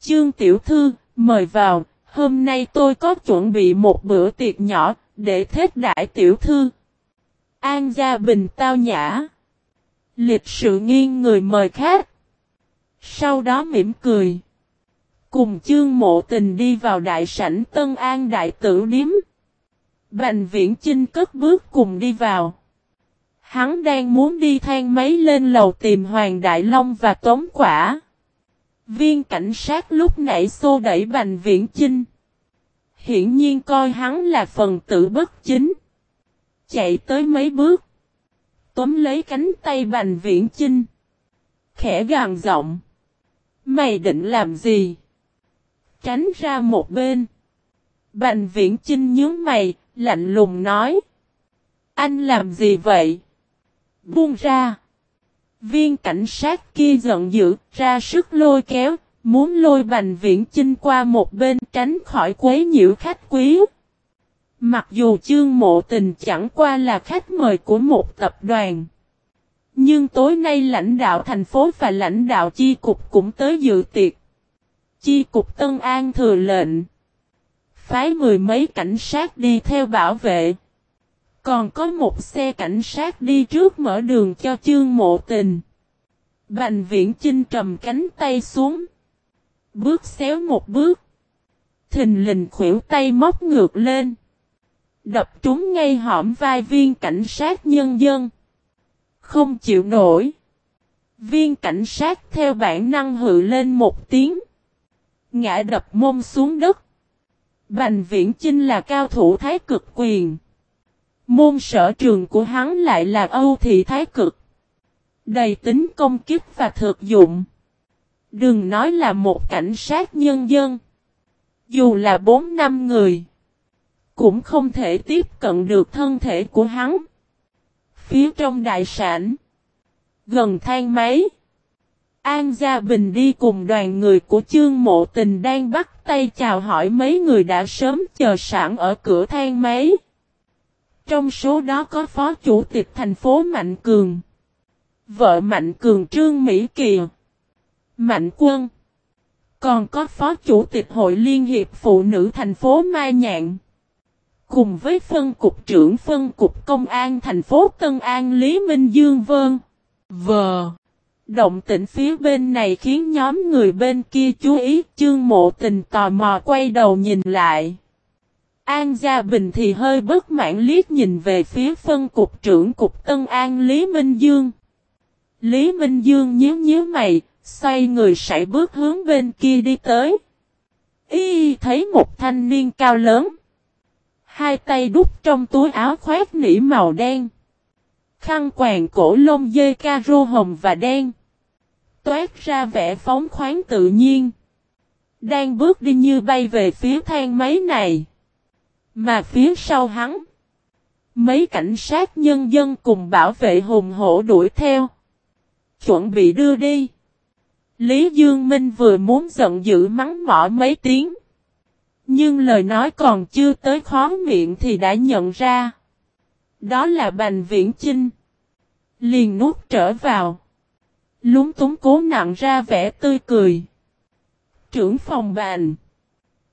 Chương Tiểu Thư, mời vào, hôm nay tôi có chuẩn bị một bữa tiệc nhỏ, để thết đại Tiểu Thư. An Gia Bình tao nhã. Lịch sự nghiêng người mời khách. Sau đó mỉm cười. Cùng chương mộ tình đi vào đại sảnh Tân An Đại Tử Điếm. Bành viễn Chinh cất bước cùng đi vào. Hắn đang muốn đi thang máy lên lầu tìm Hoàng Đại Long và Tống Quả. Viên cảnh sát lúc nãy xô đẩy Bành Viễn Chinh. Hiển nhiên coi hắn là phần tử bất chính. Chạy tới mấy bước. Tóm lấy cánh tay Bành Viễn Chinh. Khẽ gàng giọng. Mày định làm gì? Tránh ra một bên. Bành Viễn Chinh nhớ mày, lạnh lùng nói. Anh làm gì vậy? Buông ra. Viên cảnh sát kia giận dữ, ra sức lôi kéo, muốn lôi bành viễn chinh qua một bên tránh khỏi quấy nhiễu khách quý. Mặc dù chương mộ tình chẳng qua là khách mời của một tập đoàn. Nhưng tối nay lãnh đạo thành phố và lãnh đạo chi cục cũng tới dự tiệc. Chi cục Tân An thừa lệnh. Phái mười mấy cảnh sát đi theo bảo vệ. Còn có một xe cảnh sát đi trước mở đường cho chương mộ tình. Bành viễn chinh trầm cánh tay xuống. Bước xéo một bước. Thình lình khuỷu tay móc ngược lên. Đập trúng ngay hõm vai viên cảnh sát nhân dân. Không chịu nổi. Viên cảnh sát theo bản năng hự lên một tiếng. Ngã đập mông xuống đất. Bành viễn chinh là cao thủ thái cực quyền. Môn sở trường của hắn lại là Âu Thị Thái Cực. Đầy tính công kích và thực dụng. Đừng nói là một cảnh sát nhân dân. Dù là bốn năm người. Cũng không thể tiếp cận được thân thể của hắn. Phía trong đại sản. Gần thang máy. An Gia Bình đi cùng đoàn người của chương mộ tình đang bắt tay chào hỏi mấy người đã sớm chờ sẵn ở cửa thang máy. Trong số đó có phó chủ tịch thành phố Mạnh Cường. Vợ Mạnh Cường Trương Mỹ kiều, Mạnh Quân. Còn có phó chủ tịch hội liên hiệp phụ nữ thành phố Mai Nhạn. Cùng với phân cục trưởng phân cục công an thành phố Tân An Lý Minh Dương Vân. Vờ. Động tĩnh phía bên này khiến nhóm người bên kia chú ý chương mộ tình tò mò quay đầu nhìn lại. An Gia Bình thì hơi bất mãn liếc nhìn về phía phân cục trưởng cục Tân An Lý Minh Dương. Lý Minh Dương nhíu nhíu mày, xoay người sải bước hướng bên kia đi tới. Y thấy một thanh niên cao lớn. Hai tay đút trong túi áo khoét nỉ màu đen. Khăn quàng cổ lông dê caro hồng và đen. Toát ra vẻ phóng khoáng tự nhiên. Đang bước đi như bay về phía thang máy này. Mà phía sau hắn, mấy cảnh sát nhân dân cùng bảo vệ hùng hổ đuổi theo. Chuẩn bị đưa đi. Lý Dương Minh vừa muốn giận dữ mắng mỏ mấy tiếng. Nhưng lời nói còn chưa tới khó miệng thì đã nhận ra. Đó là Bành Viễn Chinh. Liền nuốt trở vào. Lúng túng cố nặng ra vẻ tươi cười. Trưởng phòng Bành.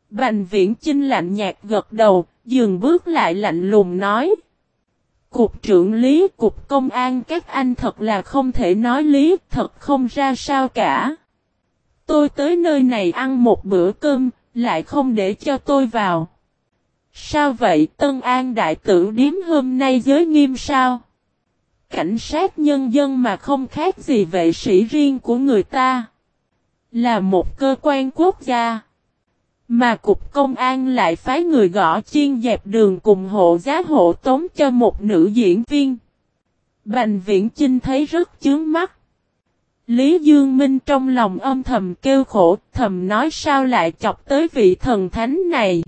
Bành Viễn Chinh lạnh nhạt gật đầu, dừng bước lại lạnh lùng nói. Cục trưởng lý cục công an các anh thật là không thể nói lý, thật không ra sao cả. Tôi tới nơi này ăn một bữa cơm, lại không để cho tôi vào. Sao vậy Tân An đại tử điếm hôm nay giới nghiêm sao? Cảnh sát nhân dân mà không khác gì vệ sĩ riêng của người ta. Là một cơ quan quốc gia. Mà cục công an lại phái người gõ chiên dẹp đường cùng hộ giá hộ tống cho một nữ diễn viên. Bành viễn Trinh thấy rất chướng mắt. Lý Dương Minh trong lòng âm thầm kêu khổ, thầm nói sao lại chọc tới vị thần thánh này.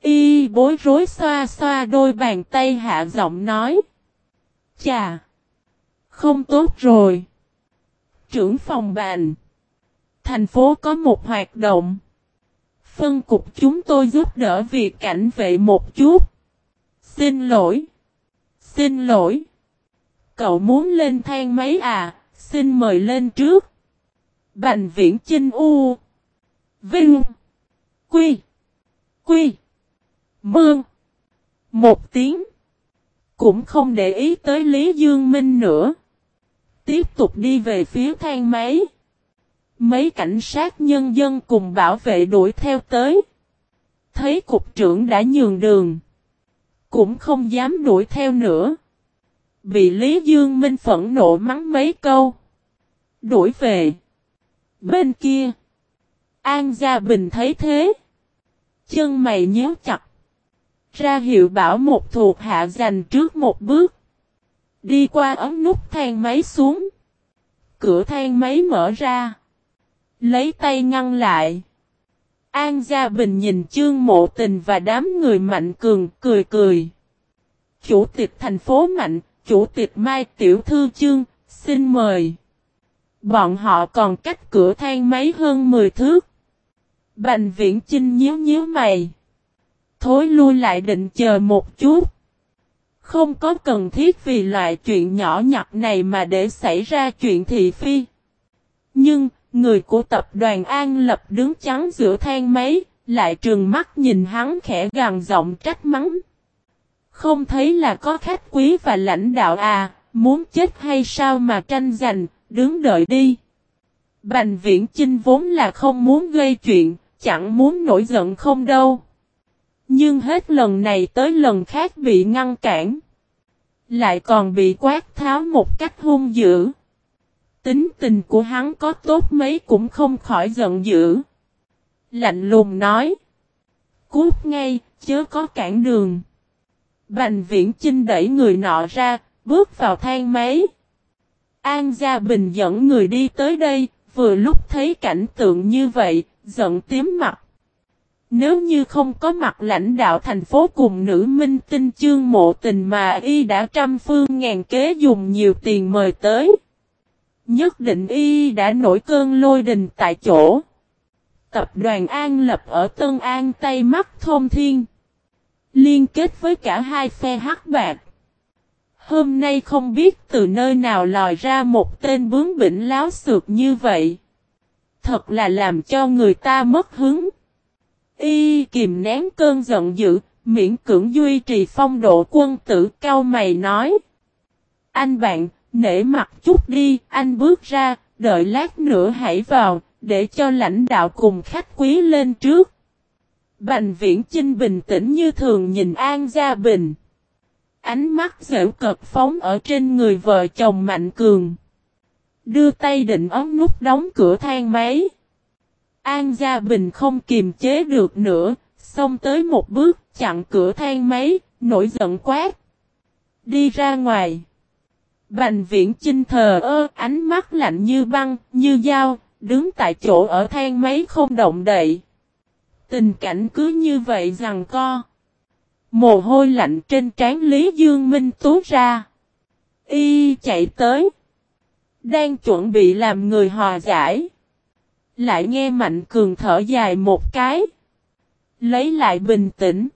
Y bối rối xoa xoa đôi bàn tay hạ giọng nói. Chà! Không tốt rồi. Trưởng phòng bàn. Thành phố có một hoạt động. Phân cục chúng tôi giúp đỡ việc cảnh vệ một chút. Xin lỗi. Xin lỗi. Cậu muốn lên thang máy à? Xin mời lên trước. Bành viễn chinh u. Vinh. Quy. Quy. Mương. Một tiếng. Cũng không để ý tới Lý Dương Minh nữa. Tiếp tục đi về phía thang máy. Mấy cảnh sát nhân dân cùng bảo vệ đuổi theo tới. Thấy cục trưởng đã nhường đường. Cũng không dám đuổi theo nữa. Bị Lý Dương Minh phẫn nộ mắng mấy câu. Đuổi về. Bên kia. An Gia Bình thấy thế. Chân mày nhíu chặt. Ra hiệu bảo một thuộc hạ dành trước một bước. Đi qua ấm nút thang máy xuống. Cửa thang máy mở ra. Lấy tay ngăn lại. An Gia Bình nhìn chương mộ tình và đám người mạnh cường cười cười. Chủ tịch thành phố mạnh, chủ tịch Mai Tiểu Thư Chương, xin mời. Bọn họ còn cách cửa thang máy hơn 10 thước. Bành viễn chinh nhíu nhíu mày. Thối lui lại định chờ một chút. Không có cần thiết vì loại chuyện nhỏ nhặt này mà để xảy ra chuyện thị phi. Nhưng, người của tập đoàn An Lập đứng chắn giữa thang máy, lại trường mắt nhìn hắn khẽ gằn giọng trách mắng. Không thấy là có khách quý và lãnh đạo à, muốn chết hay sao mà tranh giành, đứng đợi đi. Bành viễn Trinh vốn là không muốn gây chuyện, chẳng muốn nổi giận không đâu. Nhưng hết lần này tới lần khác bị ngăn cản. Lại còn bị quát tháo một cách hung dữ. Tính tình của hắn có tốt mấy cũng không khỏi giận dữ. Lạnh lùng nói. Cút ngay, chớ có cản đường. Bành viễn Trinh đẩy người nọ ra, bước vào thang máy. An Gia Bình dẫn người đi tới đây, vừa lúc thấy cảnh tượng như vậy, giận tím mặt. Nếu như không có mặt lãnh đạo thành phố cùng nữ minh tinh chương mộ tình mà y đã trăm phương ngàn kế dùng nhiều tiền mời tới. Nhất định y đã nổi cơn lôi đình tại chỗ. Tập đoàn An lập ở Tân An Tây Mắt Thôn Thiên. Liên kết với cả hai phe hắc bạc. Hôm nay không biết từ nơi nào lòi ra một tên bướng bỉnh láo xược như vậy. Thật là làm cho người ta mất hứng. Y kìm nén cơn giận dữ, miễn cưỡng duy trì phong độ quân tử cao mày nói. Anh bạn, nể mặt chút đi, anh bước ra, đợi lát nữa hãy vào, để cho lãnh đạo cùng khách quý lên trước. Bành viễn Chinh bình tĩnh như thường nhìn An Gia Bình. Ánh mắt dễu cật phóng ở trên người vợ chồng Mạnh Cường. Đưa tay định ấm nút đóng cửa thang máy. An Gia Bình không kiềm chế được nữa, xông tới một bước chặn cửa thang máy, nổi giận quát. Đi ra ngoài. Bành viễn chinh thờ ơ, ánh mắt lạnh như băng, như dao, đứng tại chỗ ở thang máy không động đậy. Tình cảnh cứ như vậy rằng co. Mồ hôi lạnh trên trán Lý Dương Minh tú ra. Y chạy tới. Đang chuẩn bị làm người hòa giải. Lại nghe Mạnh Cường thở dài một cái. Lấy lại bình tĩnh.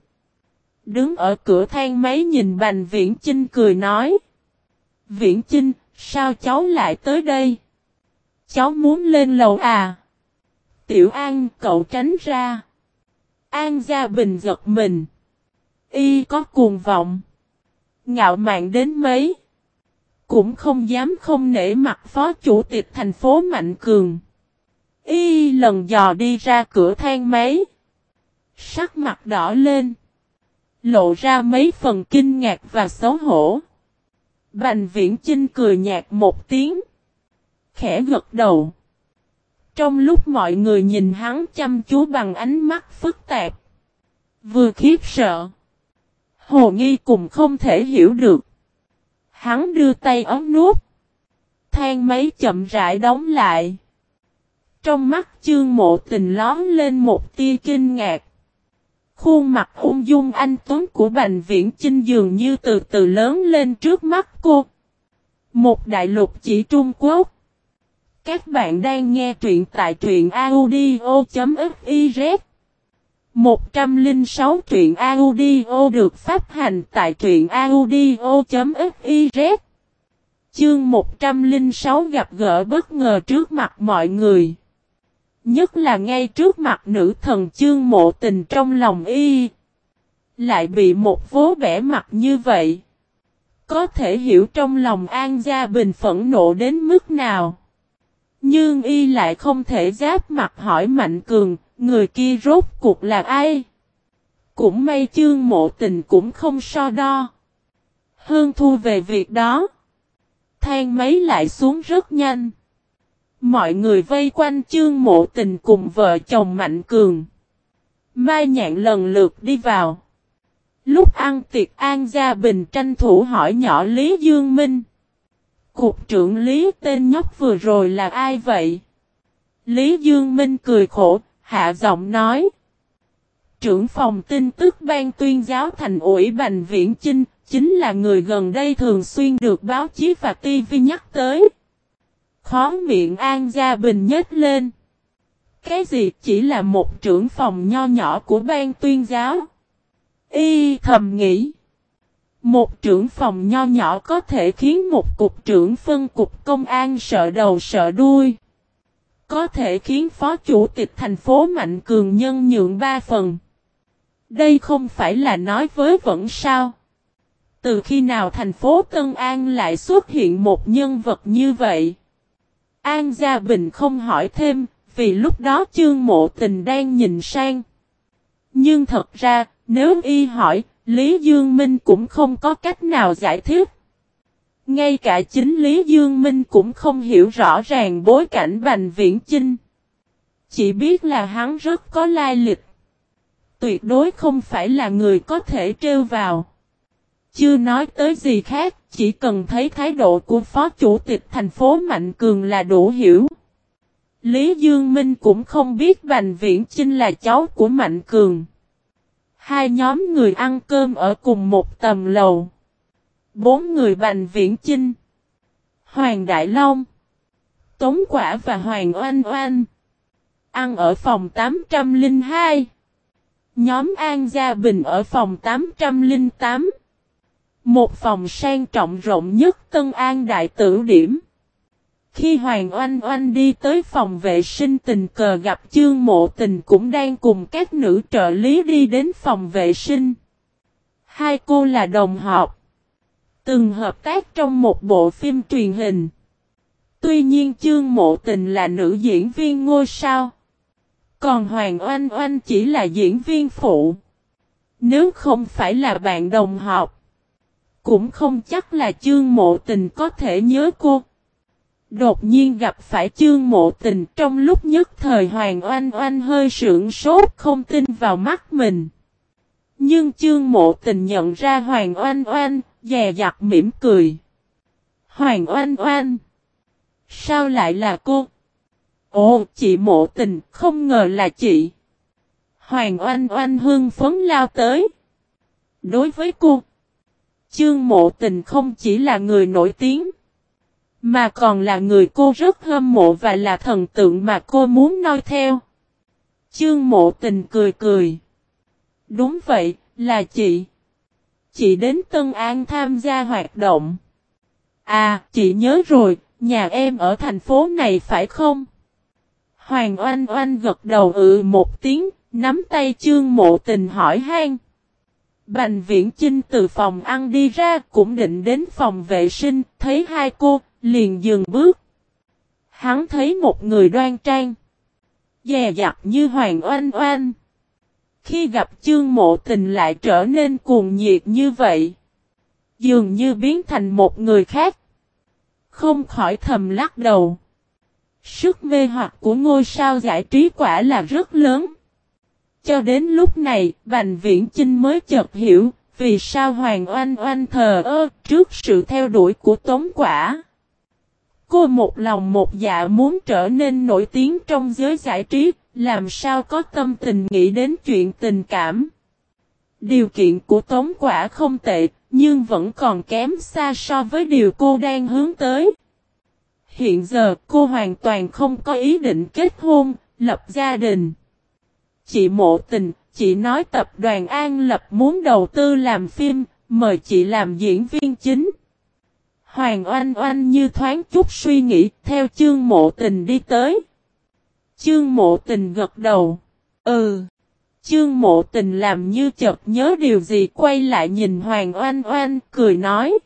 Đứng ở cửa thang máy nhìn Bành Viễn Chinh cười nói. Viễn Chinh, sao cháu lại tới đây? Cháu muốn lên lầu à? Tiểu An, cậu tránh ra. An Gia Bình giật mình. Y có cuồng vọng. Ngạo mạn đến mấy. Cũng không dám không nể mặt phó chủ tịch thành phố Mạnh Cường. Y lần dò đi ra cửa thang máy. Sắc mặt đỏ lên. Lộ ra mấy phần kinh ngạc và xấu hổ. Bành viễn Trinh cười nhạt một tiếng. Khẽ gật đầu. Trong lúc mọi người nhìn hắn chăm chú bằng ánh mắt phức tạp. Vừa khiếp sợ. Hồ nghi cùng không thể hiểu được. Hắn đưa tay ấm nút. Thang máy chậm rãi đóng lại. Trong mắt chương mộ tình lón lên một tia kinh ngạc. Khuôn mặt ung dung anh tuấn của Bành Viễn Chinh dường như từ từ lớn lên trước mắt cô. Một đại lục chỉ Trung Quốc. Các bạn đang nghe truyện tại truyện audio.fiz 106 truyện audio được phát hành tại truyện audio.fiz Chương 106 gặp gỡ bất ngờ trước mặt mọi người. Nhất là ngay trước mặt nữ thần chương mộ tình trong lòng y. Lại bị một vố bẻ mặt như vậy. Có thể hiểu trong lòng An Gia Bình phẫn nộ đến mức nào. Nhưng y lại không thể giáp mặt hỏi Mạnh Cường, người kia rốt cuộc là ai? Cũng may chương mộ tình cũng không so đo. hương thu về việc đó. Thang máy lại xuống rất nhanh. Mọi người vây quanh chương mộ tình cùng vợ chồng Mạnh Cường. Mai nhạn lần lượt đi vào. Lúc ăn tiệc An Gia Bình tranh thủ hỏi nhỏ Lý Dương Minh. Cục trưởng Lý tên nhóc vừa rồi là ai vậy? Lý Dương Minh cười khổ, hạ giọng nói. Trưởng phòng tin tức ban tuyên giáo thành ủy Bành Viễn Chinh, chính là người gần đây thường xuyên được báo chí và TV nhắc tới. Khó miệng An Gia Bình nhếch lên. Cái gì chỉ là một trưởng phòng nho nhỏ của ban tuyên giáo? Y thầm nghĩ. Một trưởng phòng nho nhỏ có thể khiến một cục trưởng phân cục công an sợ đầu sợ đuôi. Có thể khiến phó chủ tịch thành phố Mạnh Cường nhân nhượng ba phần. Đây không phải là nói với vẫn sao. Từ khi nào thành phố Tân An lại xuất hiện một nhân vật như vậy? An Gia Bình không hỏi thêm, vì lúc đó chương mộ tình đang nhìn sang. Nhưng thật ra, nếu y hỏi, Lý Dương Minh cũng không có cách nào giải thích. Ngay cả chính Lý Dương Minh cũng không hiểu rõ ràng bối cảnh Bành Viễn Chinh. Chỉ biết là hắn rất có lai lịch. Tuyệt đối không phải là người có thể trêu vào. Chưa nói tới gì khác, chỉ cần thấy thái độ của Phó Chủ tịch thành phố Mạnh Cường là đủ hiểu. Lý Dương Minh cũng không biết Bành Viễn Chinh là cháu của Mạnh Cường. Hai nhóm người ăn cơm ở cùng một tầm lầu. Bốn người Bành Viễn Chinh. Hoàng Đại Long. Tống Quả và Hoàng Oanh Oanh. Ăn ở phòng 802. Nhóm An Gia Bình ở phòng 808. Một phòng sang trọng rộng nhất Tân An Đại Tử Điểm. Khi Hoàng Oanh Oanh đi tới phòng vệ sinh tình cờ gặp Chương Mộ Tình cũng đang cùng các nữ trợ lý đi đến phòng vệ sinh. Hai cô là đồng học. Từng hợp tác trong một bộ phim truyền hình. Tuy nhiên Chương Mộ Tình là nữ diễn viên ngôi sao. Còn Hoàng Oanh Oanh chỉ là diễn viên phụ. Nếu không phải là bạn đồng học. Cũng không chắc là Chương Mộ Tình có thể nhớ cô. Đột nhiên gặp phải chương mộ tình trong lúc nhất thời Hoàng Oanh Oanh hơi sượng sốt không tin vào mắt mình. Nhưng chương mộ tình nhận ra Hoàng Oanh Oanh, dè dặt mỉm cười. Hoàng Oanh Oanh! Sao lại là cô? Ồ, chị mộ tình, không ngờ là chị. Hoàng Oanh Oanh hương phấn lao tới. Đối với cô, Chương Mộ Tình không chỉ là người nổi tiếng, mà còn là người cô rất hâm mộ và là thần tượng mà cô muốn noi theo. Chương Mộ Tình cười cười. Đúng vậy, là chị. Chị đến Tân An tham gia hoạt động. À, chị nhớ rồi, nhà em ở thành phố này phải không? Hoàng Oanh Oanh gật đầu ừ một tiếng, nắm tay chương mộ tình hỏi han. Bành viễn Chinh từ phòng ăn đi ra cũng định đến phòng vệ sinh, thấy hai cô, liền dừng bước. Hắn thấy một người đoan trang. Dè dặt như Hoàng Oanh Oanh. Khi gặp chương mộ tình lại trở nên cuồng nhiệt như vậy. Dường như biến thành một người khác. Không khỏi thầm lắc đầu. Sức mê hoặc của ngôi sao giải trí quả là rất lớn. Cho đến lúc này, Bành Viễn Chinh mới chợt hiểu, vì sao Hoàng Oanh Oanh thờ ơ trước sự theo đuổi của Tống Quả. Cô một lòng một dạ muốn trở nên nổi tiếng trong giới giải trí, làm sao có tâm tình nghĩ đến chuyện tình cảm. Điều kiện của Tống Quả không tệ, nhưng vẫn còn kém xa so với điều cô đang hướng tới. Hiện giờ cô hoàn toàn không có ý định kết hôn, lập gia đình. Chị mộ tình, chị nói tập đoàn An Lập muốn đầu tư làm phim, mời chị làm diễn viên chính. Hoàng oanh oanh như thoáng chút suy nghĩ, theo chương mộ tình đi tới. Chương mộ tình gật đầu. Ừ. Chương mộ tình làm như chợt nhớ điều gì quay lại nhìn Hoàng oanh oanh, cười nói.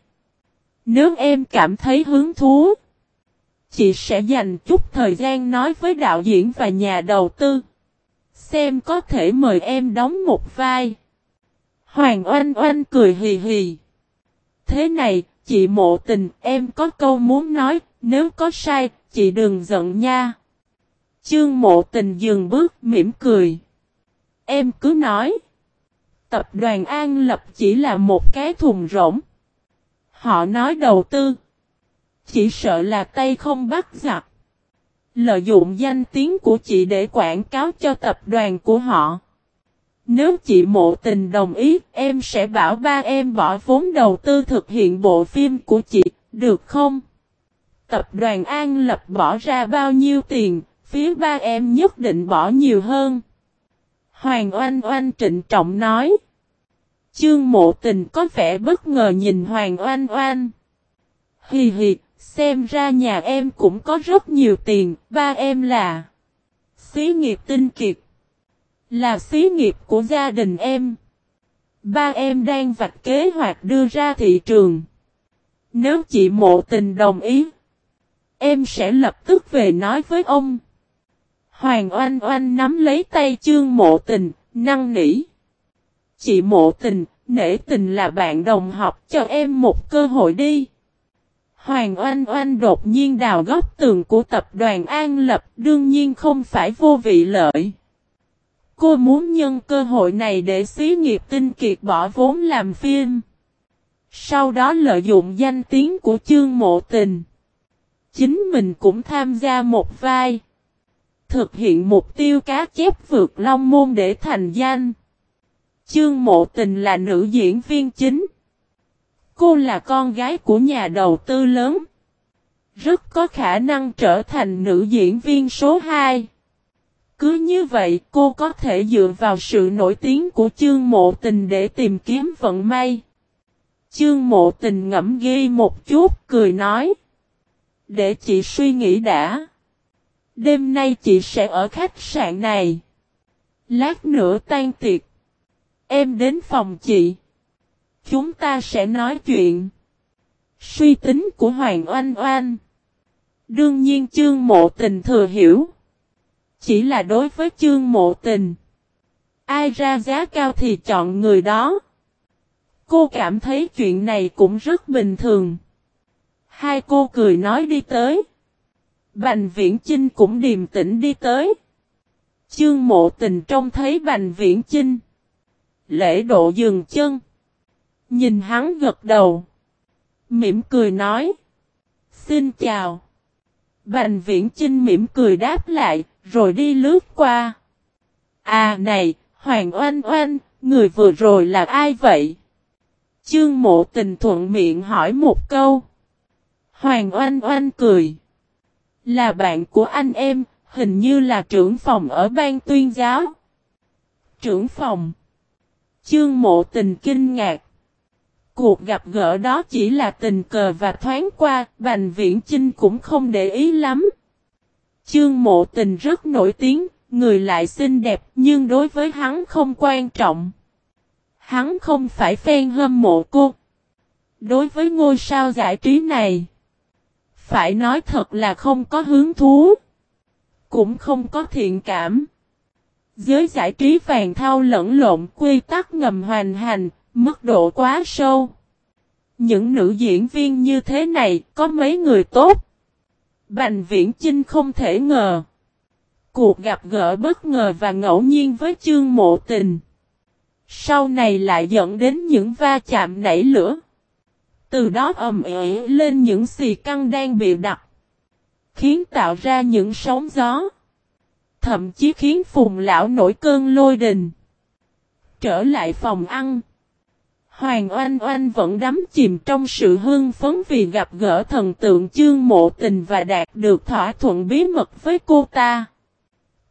Nếu em cảm thấy hứng thú, chị sẽ dành chút thời gian nói với đạo diễn và nhà đầu tư. Xem có thể mời em đóng một vai. Hoàng oanh oanh cười hì hì. Thế này, chị mộ tình, em có câu muốn nói, nếu có sai, chị đừng giận nha. Chương mộ tình dừng bước mỉm cười. Em cứ nói. Tập đoàn An Lập chỉ là một cái thùng rỗng. Họ nói đầu tư. Chỉ sợ là tay không bắt giặc. Lợi dụng danh tiếng của chị để quảng cáo cho tập đoàn của họ. Nếu chị mộ tình đồng ý, em sẽ bảo ba em bỏ vốn đầu tư thực hiện bộ phim của chị, được không? Tập đoàn An Lập bỏ ra bao nhiêu tiền, phía ba em nhất định bỏ nhiều hơn. Hoàng Oanh Oanh trịnh trọng nói. Chương mộ tình có vẻ bất ngờ nhìn Hoàng Oanh Oanh. Hì hì, xem ra nhà em cũng có rất nhiều tiền, ba em là xí nghiệp tinh kiệt. Là xí nghiệp của gia đình em. Ba em đang vạch kế hoạch đưa ra thị trường. Nếu chị mộ tình đồng ý, em sẽ lập tức về nói với ông. Hoàng oanh oanh nắm lấy tay chương mộ tình, năng nỉ. Chị mộ tình, nể tình là bạn đồng học cho em một cơ hội đi. Hoàng oanh oanh đột nhiên đào góc tường của tập đoàn An Lập, đương nhiên không phải vô vị lợi. Cô muốn nhân cơ hội này để xí nghiệp tinh kiệt bỏ vốn làm phim. Sau đó lợi dụng danh tiếng của chương mộ tình. Chính mình cũng tham gia một vai. Thực hiện mục tiêu cá chép vượt long môn để thành danh. Chương mộ tình là nữ diễn viên chính. Cô là con gái của nhà đầu tư lớn. Rất có khả năng trở thành nữ diễn viên số 2. Cứ như vậy, cô có thể dựa vào sự nổi tiếng của chương mộ tình để tìm kiếm vận may. Chương mộ tình ngẫm ghi một chút, cười nói. Để chị suy nghĩ đã. Đêm nay chị sẽ ở khách sạn này. Lát nữa tan tiệc. Em đến phòng chị. Chúng ta sẽ nói chuyện. Suy tính của Hoàng Oanh Oanh. Đương nhiên chương mộ tình thừa hiểu. Chỉ là đối với chương mộ tình. Ai ra giá cao thì chọn người đó. Cô cảm thấy chuyện này cũng rất bình thường. Hai cô cười nói đi tới. Bành viễn Chinh cũng điềm tĩnh đi tới. Chương mộ tình trông thấy bành viễn Chinh. Lễ độ dừng chân. Nhìn hắn gật đầu. Mỉm cười nói. Xin chào. Bành viễn Chinh mỉm cười đáp lại, rồi đi lướt qua. À này, Hoàng Oanh Oanh, người vừa rồi là ai vậy? Chương mộ tình thuận miệng hỏi một câu. Hoàng oanh oanh cười. Là bạn của anh em, hình như là trưởng phòng ở ban tuyên giáo. Trưởng phòng. Chương mộ tình kinh ngạc. Cuộc gặp gỡ đó chỉ là tình cờ và thoáng qua, Bành Viễn Chinh cũng không để ý lắm. Chương mộ tình rất nổi tiếng, người lại xinh đẹp nhưng đối với hắn không quan trọng. Hắn không phải fan hâm mộ cô. Đối với ngôi sao giải trí này, phải nói thật là không có hứng thú, cũng không có thiện cảm. Giới giải trí vàng thao lẫn lộn quy tắc ngầm hoàn hành, mức độ quá sâu. Những nữ diễn viên như thế này có mấy người tốt. Bành viễn Chinh không thể ngờ. Cuộc gặp gỡ bất ngờ và ngẫu nhiên với chương mộ tình. Sau này lại dẫn đến những va chạm nảy lửa. Từ đó ầm ẩy lên những xì căng đang bị đặt. Khiến tạo ra những sóng gió. Thậm chí khiến phùng lão nổi cơn lôi đình. Trở lại phòng ăn. Hoàng Oanh Oanh vẫn đắm chìm trong sự hưng phấn vì gặp gỡ thần tượng chương mộ tình và đạt được thỏa thuận bí mật với cô ta.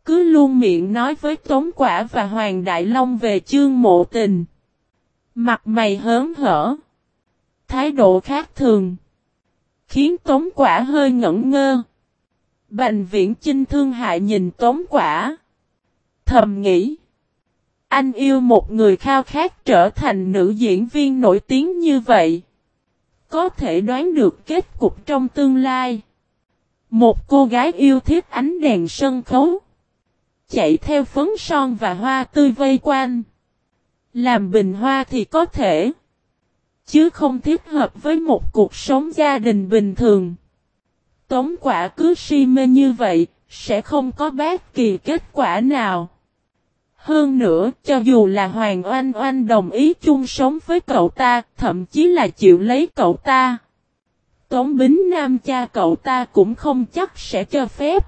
Cứ luôn miệng nói với Tống Quả và Hoàng Đại Long về chương mộ tình. Mặt mày hớn hở. Thái độ khác thường. Khiến Tống Quả hơi ngẩn ngơ. Bành viễn chinh thương hại nhìn Tống Quả. Thầm nghĩ. Anh yêu một người khao khát trở thành nữ diễn viên nổi tiếng như vậy. Có thể đoán được kết cục trong tương lai. Một cô gái yêu thích ánh đèn sân khấu. Chạy theo phấn son và hoa tươi vây quanh. Làm bình hoa thì có thể. Chứ không thiết hợp với một cuộc sống gia đình bình thường. Tống quả cứ si mê như vậy, sẽ không có bất kỳ kết quả nào. Hơn nữa, cho dù là Hoàng Oanh Oanh đồng ý chung sống với cậu ta, thậm chí là chịu lấy cậu ta. Tống Bính Nam cha cậu ta cũng không chắc sẽ cho phép.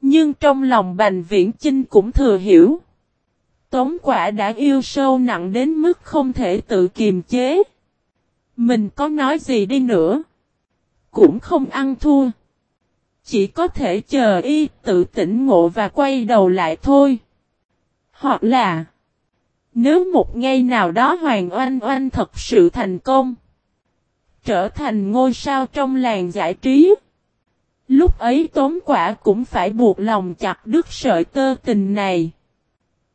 Nhưng trong lòng Bành Viễn Chinh cũng thừa hiểu. Tống quả đã yêu sâu nặng đến mức không thể tự kiềm chế. Mình có nói gì đi nữa. Cũng không ăn thua. Chỉ có thể chờ y tự tỉnh ngộ và quay đầu lại thôi. Hoặc là, Nếu một ngày nào đó Hoàng Oanh Oanh thật sự thành công, Trở thành ngôi sao trong làng giải trí, Lúc ấy tốn quả cũng phải buộc lòng chặt đứt sợi tơ tình này.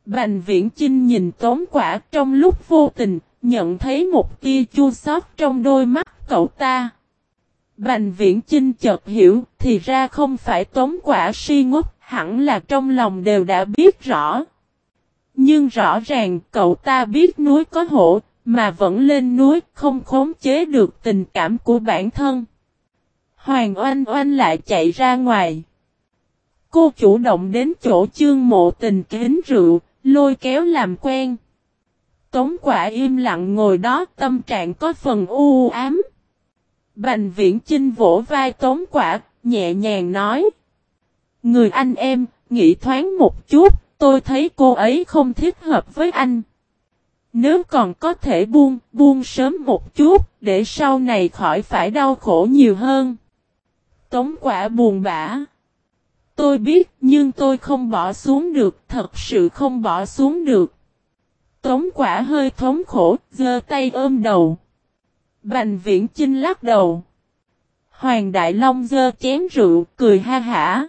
Bành viễn Trinh nhìn tốn quả trong lúc vô tình, Nhận thấy một tia chua xót trong đôi mắt cậu ta. Bành viễn Trinh chợt hiểu, Thì ra không phải tốn quả si ngốc, Hẳn là trong lòng đều đã biết rõ nhưng rõ ràng cậu ta biết núi có hổ, mà vẫn lên núi không khống chế được tình cảm của bản thân. Hoàng oanh oanh lại chạy ra ngoài. Cô chủ động đến chỗ chương mộ tình kính rượu, lôi kéo làm quen. Tống quả im lặng ngồi đó tâm trạng có phần u ám. Bành viễn chinh vỗ vai tống quả, nhẹ nhàng nói. Người anh em, nghĩ thoáng một chút, tôi thấy cô ấy không thích hợp với anh. Nếu còn có thể buông, buông sớm một chút, để sau này khỏi phải đau khổ nhiều hơn. Tống quả buồn bã. Tôi biết, nhưng tôi không bỏ xuống được, thật sự không bỏ xuống được. Tống quả hơi thống khổ, giơ tay ôm đầu. Bành viễn chinh lắc đầu. Hoàng Đại Long giơ chén rượu, cười ha hả.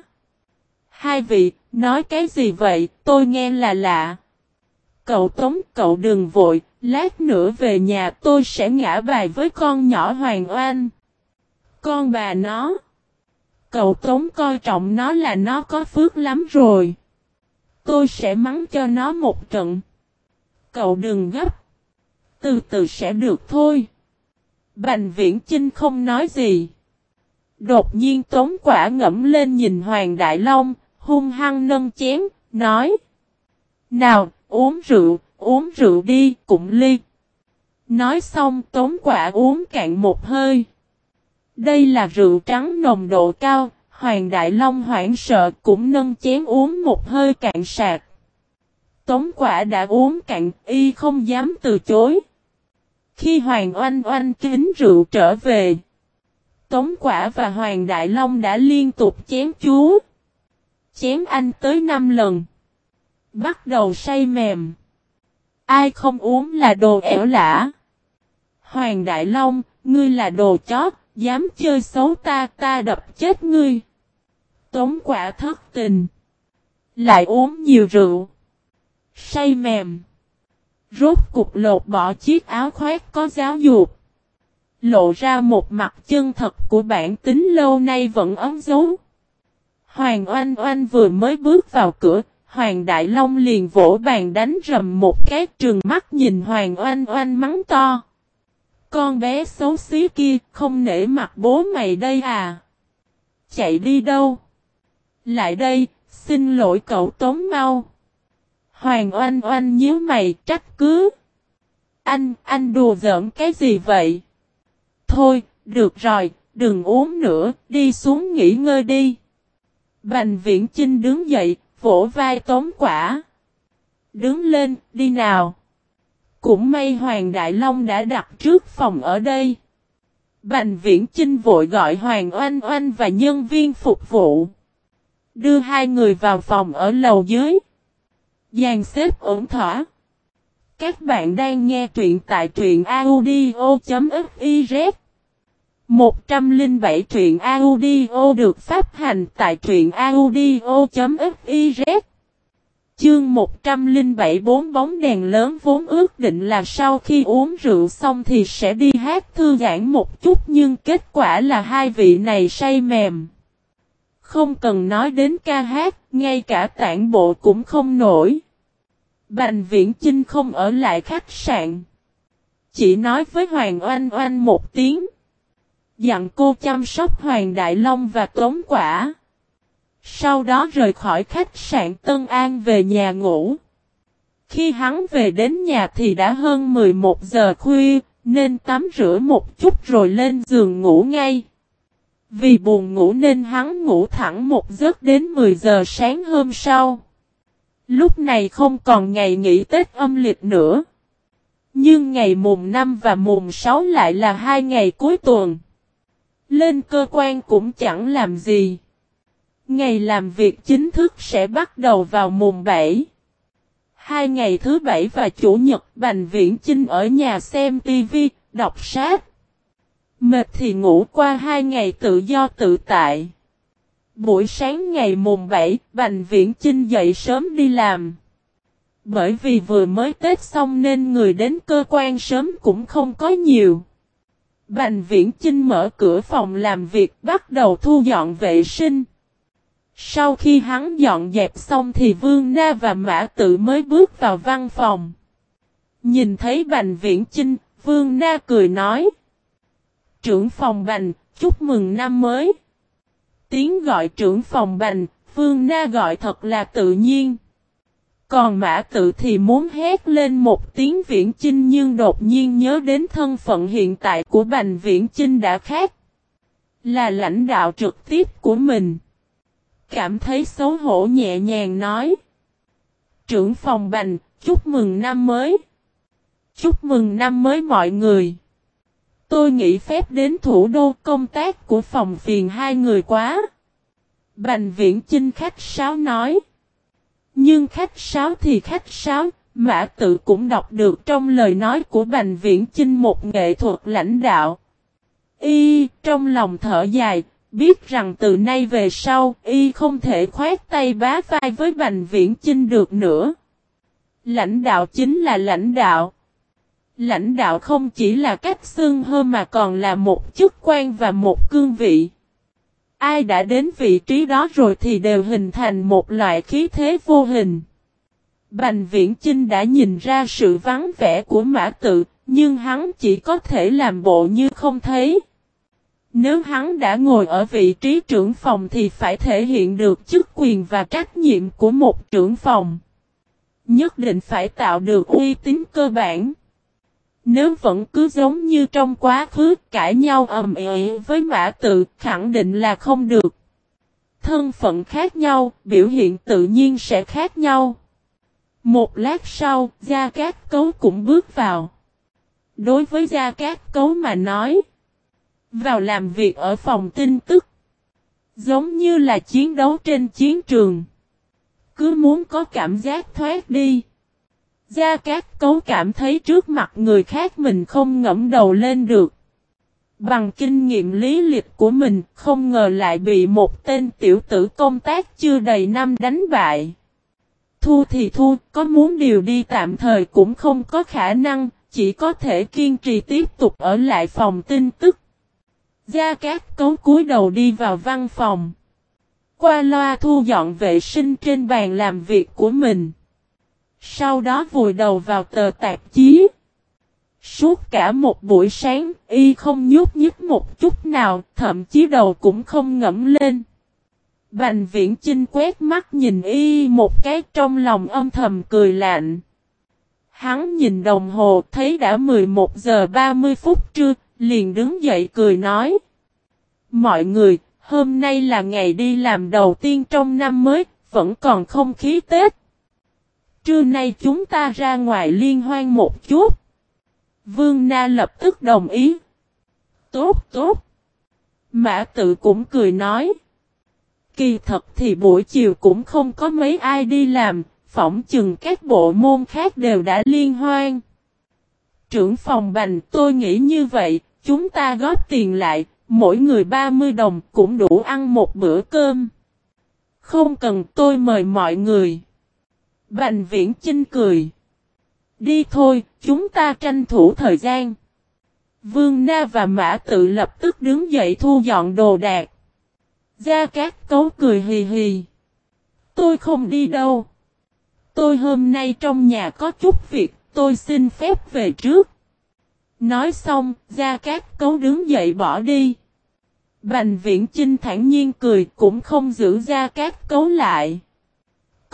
Hai vị, Nói cái gì vậy, tôi nghe là lạ. Cậu Tống, cậu đừng vội, lát nữa về nhà tôi sẽ ngã bài với con nhỏ Hoàng Oanh. Con bà nó. Cậu Tống coi trọng nó là nó có phước lắm rồi. Tôi sẽ mắng cho nó một trận. Cậu đừng gấp. Từ từ sẽ được thôi. Bành viễn Chinh không nói gì. Đột nhiên Tống quả ngẫm lên nhìn Hoàng Đại Long, hung hăng nâng chén, nói. Nào, uống rượu, uống rượu đi, cũng ly. Nói xong tống quả uống cạn một hơi. Đây là rượu trắng nồng độ cao, Hoàng Đại Long hoảng sợ cũng nâng chén uống một hơi cạn sạc. Tống quả đã uống cạn, y không dám từ chối. Khi Hoàng Oanh Oanh kính rượu trở về, Tống Quả và Hoàng Đại Long đã liên tục chén chú. Chém anh tới 5 lần. Bắt đầu say mềm. Ai không uống là đồ ẻo lã. Hoàng Đại Long, ngươi là đồ chót, dám chơi xấu ta ta đập chết ngươi. Tống quả thất tình. Lại uống nhiều rượu. Say mềm. Rốt cục lột bỏ chiếc áo khoét có giáo dục. Lộ ra một mặt chân thật của bản tính lâu nay vẫn ấm dấu. Hoàng Oanh Oanh vừa mới bước vào cửa, Hoàng Đại Long liền vỗ bàn đánh rầm một cái trường mắt nhìn Hoàng Oanh Oanh mắng to. Con bé xấu xí kia không nể mặt bố mày đây à? Chạy đi đâu? Lại đây, xin lỗi cậu tốn mau. Hoàng oanh oanh nhíu mày trách cứ. Anh, anh đùa giỡn cái gì vậy? Thôi, được rồi, đừng uống nữa, đi xuống nghỉ ngơi đi. Bành viễn trinh đứng dậy, vỗ vai tống quả. Đứng lên, đi nào. Cũng may Hoàng Đại Long đã đặt trước phòng ở đây. Bành viễn trinh vội gọi Hoàng Oanh Oanh và nhân viên phục vụ. Đưa hai người vào phòng ở lầu dưới. Dàn xếp ổn thỏa. Các bạn đang nghe truyện tại truyện audio.fif 107 truyện audio được phát hành tại truyện audio.fiz Chương 107 bốn bóng đèn lớn vốn ước định là sau khi uống rượu xong thì sẽ đi hát thư giãn một chút nhưng kết quả là hai vị này say mềm. Không cần nói đến ca hát, ngay cả tản bộ cũng không nổi. Bành viễn Chinh không ở lại khách sạn. Chỉ nói với Hoàng Oanh Oanh một tiếng. Dặn cô chăm sóc Hoàng Đại Long và Tống Quả. Sau đó rời khỏi khách sạn Tân An về nhà ngủ. Khi hắn về đến nhà thì đã hơn 11 giờ khuya, nên tắm rửa một chút rồi lên giường ngủ ngay. Vì buồn ngủ nên hắn ngủ thẳng một giấc đến 10 giờ sáng hôm sau. Lúc này không còn ngày nghỉ Tết âm lịch nữa. Nhưng ngày mùng 5 và mùng 6 lại là hai ngày cuối tuần. Lên cơ quan cũng chẳng làm gì. Ngày làm việc chính thức sẽ bắt đầu vào mùng 7. Hai ngày thứ bảy và chủ nhật Bành Viễn Chinh ở nhà xem tivi, đọc sách. Mệt thì ngủ qua hai ngày tự do tự tại. Buổi sáng ngày mùng 7, Bành Viễn Chinh dậy sớm đi làm. Bởi vì vừa mới Tết xong nên người đến cơ quan sớm cũng không có nhiều. Bành Viễn Chinh mở cửa phòng làm việc bắt đầu thu dọn vệ sinh. Sau khi hắn dọn dẹp xong thì Vương Na và Mã Tự mới bước vào văn phòng. Nhìn thấy Bành Viễn Chinh, Vương Na cười nói. Trưởng phòng Bành, chúc mừng năm mới. Tiếng gọi trưởng phòng Bành, Vương Na gọi thật là tự nhiên. Còn Mã Tự thì muốn hét lên một tiếng Viễn Chinh nhưng đột nhiên nhớ đến thân phận hiện tại của Bành Viễn Chinh đã khác. Là lãnh đạo trực tiếp của mình cảm thấy xấu hổ nhẹ nhàng nói. Trưởng phòng bành, chúc mừng năm mới. Chúc mừng năm mới mọi người. Tôi nghĩ phép đến thủ đô công tác của phòng phiền hai người quá. Bành viễn chinh khách sáo nói. Nhưng khách sáo thì khách sáo, Mã tự cũng đọc được trong lời nói của Bành Viễn Chinh một nghệ thuật lãnh đạo. Y, trong lòng thở dài, biết rằng từ nay về sau, y không thể khoét tay bá vai với Bành Viễn Chinh được nữa. Lãnh đạo chính là lãnh đạo. Lãnh đạo không chỉ là cách xưng hơn mà còn là một chức quan và một cương vị. Ai đã đến vị trí đó rồi thì đều hình thành một loại khí thế vô hình. Bành Viễn Chinh đã nhìn ra sự vắng vẻ của mã tự, nhưng hắn chỉ có thể làm bộ như không thấy. Nếu hắn đã ngồi ở vị trí trưởng phòng thì phải thể hiện được chức quyền và trách nhiệm của một trưởng phòng. Nhất định phải tạo được uy tín cơ bản. Nếu vẫn cứ giống như trong quá khứ cãi nhau ầm ĩ với mã tự khẳng định là không được. Thân phận khác nhau, biểu hiện tự nhiên sẽ khác nhau. Một lát sau, Gia Cát Cấu cũng bước vào. Đối với Gia Cát Cấu mà nói, vào làm việc ở phòng tin tức, giống như là chiến đấu trên chiến trường. Cứ muốn có cảm giác thoát đi. Gia Cát Cấu cảm thấy trước mặt người khác mình không ngẫm đầu lên được. Bằng kinh nghiệm lý lịch của mình, không ngờ lại bị một tên tiểu tử công tác chưa đầy năm đánh bại. Thu thì thu, có muốn điều đi tạm thời cũng không có khả năng, chỉ có thể kiên trì tiếp tục ở lại phòng tin tức. Gia Cát Cấu cúi đầu đi vào văn phòng. Qua loa thu dọn vệ sinh trên bàn làm việc của mình. Sau đó vùi đầu vào tờ tạp chí. Suốt cả một buổi sáng, y không nhúc nhích một chút nào, thậm chí đầu cũng không ngẫm lên. Bành viễn chinh quét mắt nhìn y một cái trong lòng âm thầm cười lạnh. Hắn nhìn đồng hồ thấy đã 11 giờ 30 phút trưa, liền đứng dậy cười nói. Mọi người, hôm nay là ngày đi làm đầu tiên trong năm mới, vẫn còn không khí Tết. Trưa nay chúng ta ra ngoài liên hoan một chút. Vương Na lập tức đồng ý. Tốt, tốt. Mã tự cũng cười nói. Kỳ thật thì buổi chiều cũng không có mấy ai đi làm, phỏng chừng các bộ môn khác đều đã liên hoan. Trưởng phòng bành tôi nghĩ như vậy, chúng ta góp tiền lại, mỗi người 30 đồng cũng đủ ăn một bữa cơm. Không cần tôi mời mọi người. Bành viễn chinh cười. Đi thôi, chúng ta tranh thủ thời gian. Vương Na và Mã tự lập tức đứng dậy thu dọn đồ đạc. Gia Cát Cấu cười hì hì. Tôi không đi đâu. Tôi hôm nay trong nhà có chút việc, tôi xin phép về trước. Nói xong, Gia Cát Cấu đứng dậy bỏ đi. Bành viễn Trinh thản nhiên cười cũng không giữ Gia Cát Cấu lại.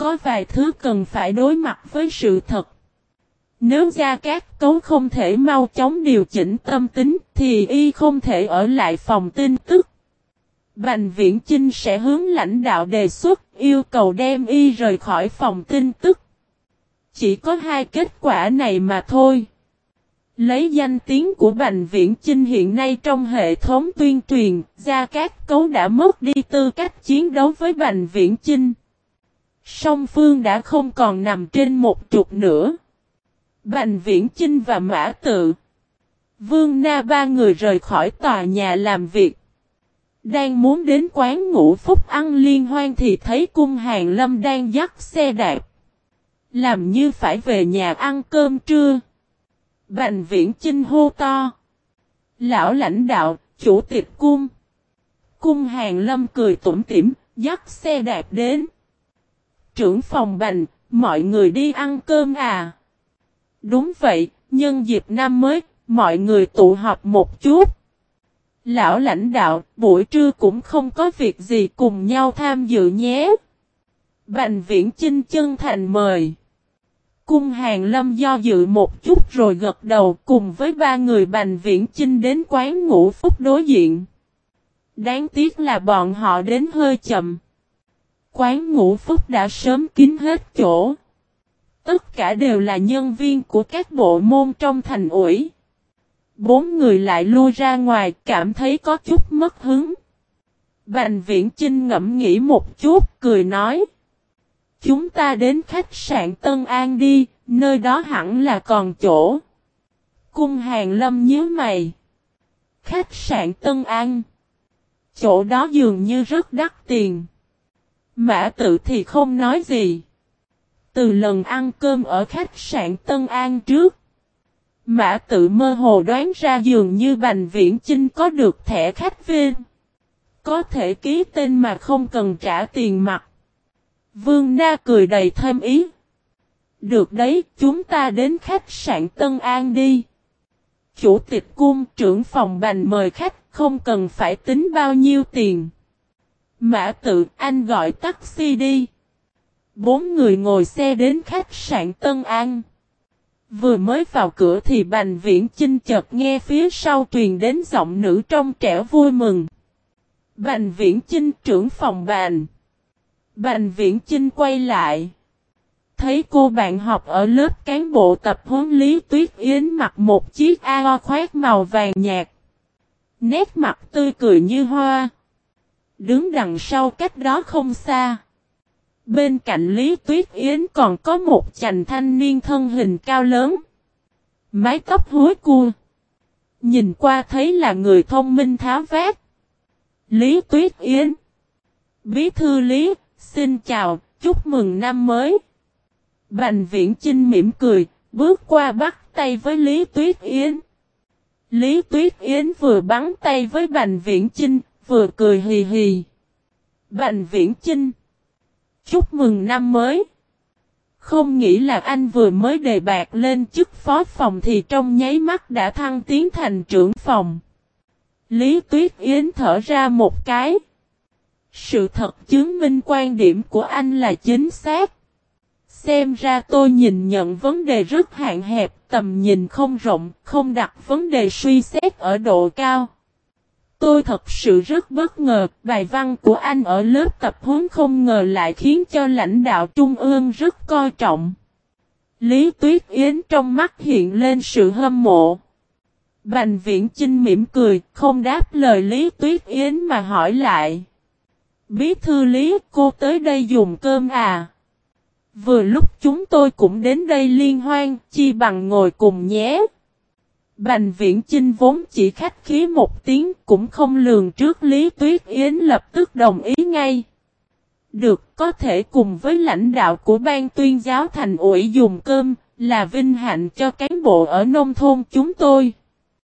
Có vài thứ cần phải đối mặt với sự thật. Nếu Gia Cát Cấu không thể mau chóng điều chỉnh tâm tính thì y không thể ở lại phòng tin tức. Bành Viễn Chinh sẽ hướng lãnh đạo đề xuất yêu cầu đem y rời khỏi phòng tin tức. Chỉ có hai kết quả này mà thôi. Lấy danh tiếng của Bành Viễn Chinh hiện nay trong hệ thống tuyên truyền, Gia Cát Cấu đã mất đi tư cách chiến đấu với Bành Viễn Chinh. Song Phương đã không còn nằm trên một trục nữa. Bành Viễn Chinh và Mã Tự Vương Na ba người rời khỏi tòa nhà làm việc. Đang muốn đến quán ngũ phúc ăn liên hoan thì thấy cung hàng lâm đang dắt xe đạp. Làm như phải về nhà ăn cơm trưa. Bành viễn chinh hô to. Lão lãnh đạo, chủ tịch cung. Cung hàng lâm cười tủm tỉm, dắt xe đạp đến. Trưởng phòng bành, mọi người đi ăn cơm à? Đúng vậy, nhân dịp năm mới, mọi người tụ họp một chút. Lão lãnh đạo, buổi trưa cũng không có việc gì cùng nhau tham dự nhé. Bành viễn chinh chân thành mời. Cung hàng lâm do dự một chút rồi gật đầu cùng với ba người bành viễn chinh đến quán ngũ phúc đối diện. Đáng tiếc là bọn họ đến hơi chậm. Quán ngũ phúc đã sớm kín hết chỗ. Tất cả đều là nhân viên của các bộ môn trong thành ủi. Bốn người lại lui ra ngoài cảm thấy có chút mất hứng. Bành viễn Trinh ngẫm nghĩ một chút cười nói. Chúng ta đến khách sạn Tân An đi, nơi đó hẳn là còn chỗ. Cung hàng lâm nhớ mày. Khách sạn Tân An. Chỗ đó dường như rất đắt tiền. Mã tự thì không nói gì. Từ lần ăn cơm ở khách sạn Tân An trước. Mã tự mơ hồ đoán ra dường như Bành Viễn Chinh có được thẻ khách viên. Có thể ký tên mà không cần trả tiền mặt. Vương Na cười đầy thêm ý. Được đấy, chúng ta đến khách sạn Tân An đi. Chủ tịch cung trưởng phòng bành mời khách, không cần phải tính bao nhiêu tiền. Mã tự, anh gọi taxi đi. Bốn người ngồi xe đến khách sạn Tân An. Vừa mới vào cửa thì Bành Viễn Chinh chợt nghe phía sau truyền đến giọng nữ trong trẻo vui mừng. Bành Viễn Chinh trưởng phòng bàn. Bành Viễn Chinh quay lại. thấy cô bạn học ở lớp cán bộ tập huấn Lý Tuyết Yến mặc một chiếc áo khoác màu vàng nhạt. Nét mặt tươi cười như hoa. Đứng đằng sau cách đó không xa. Bên cạnh Lý Tuyết Yến còn có một chàng thanh niên thân hình cao lớn. Mái tóc hối cua. Nhìn qua thấy là người thông minh tháo vát. Lý Tuyết Yến. Bí thư Lý, xin chào, chúc mừng năm mới. Bành viễn Chinh mỉm cười, bước qua bắt tay với Lý Tuyết Yến. Lý Tuyết Yến vừa bắn tay với Bành Viễn Chinh, vừa cười hì hì. Bành Viễn Chinh. Chúc mừng năm mới. Không nghĩ là anh vừa mới đề bạc lên chức phó phòng thì trong nháy mắt đã thăng tiến thành trưởng phòng. Lý Tuyết Yến thở ra một cái. Sự thật chứng minh quan điểm của anh là chính xác. Xem ra tôi nhìn nhận vấn đề rất hạn hẹp, tầm nhìn không rộng, không đặt vấn đề suy xét ở độ cao. Tôi thật sự rất bất ngờ, bài văn của anh ở lớp tập huấn không ngờ lại khiến cho lãnh đạo trung ương rất coi trọng. Lý Tuyết Yến trong mắt hiện lên sự hâm mộ. Bành viễn Chinh mỉm cười, không đáp lời Lý Tuyết Yến mà hỏi lại. Bí thư Lý, cô tới đây dùng cơm à? Vừa lúc chúng tôi cũng đến đây liên hoan, chi bằng ngồi cùng nhé. Bành viễn Chinh vốn chỉ khách khí một tiếng cũng không lường trước Lý Tuyết Yến lập tức đồng ý ngay. Được, có thể cùng với lãnh đạo của ban tuyên giáo thành ủy dùng cơm là vinh hạnh cho cán bộ ở nông thôn chúng tôi.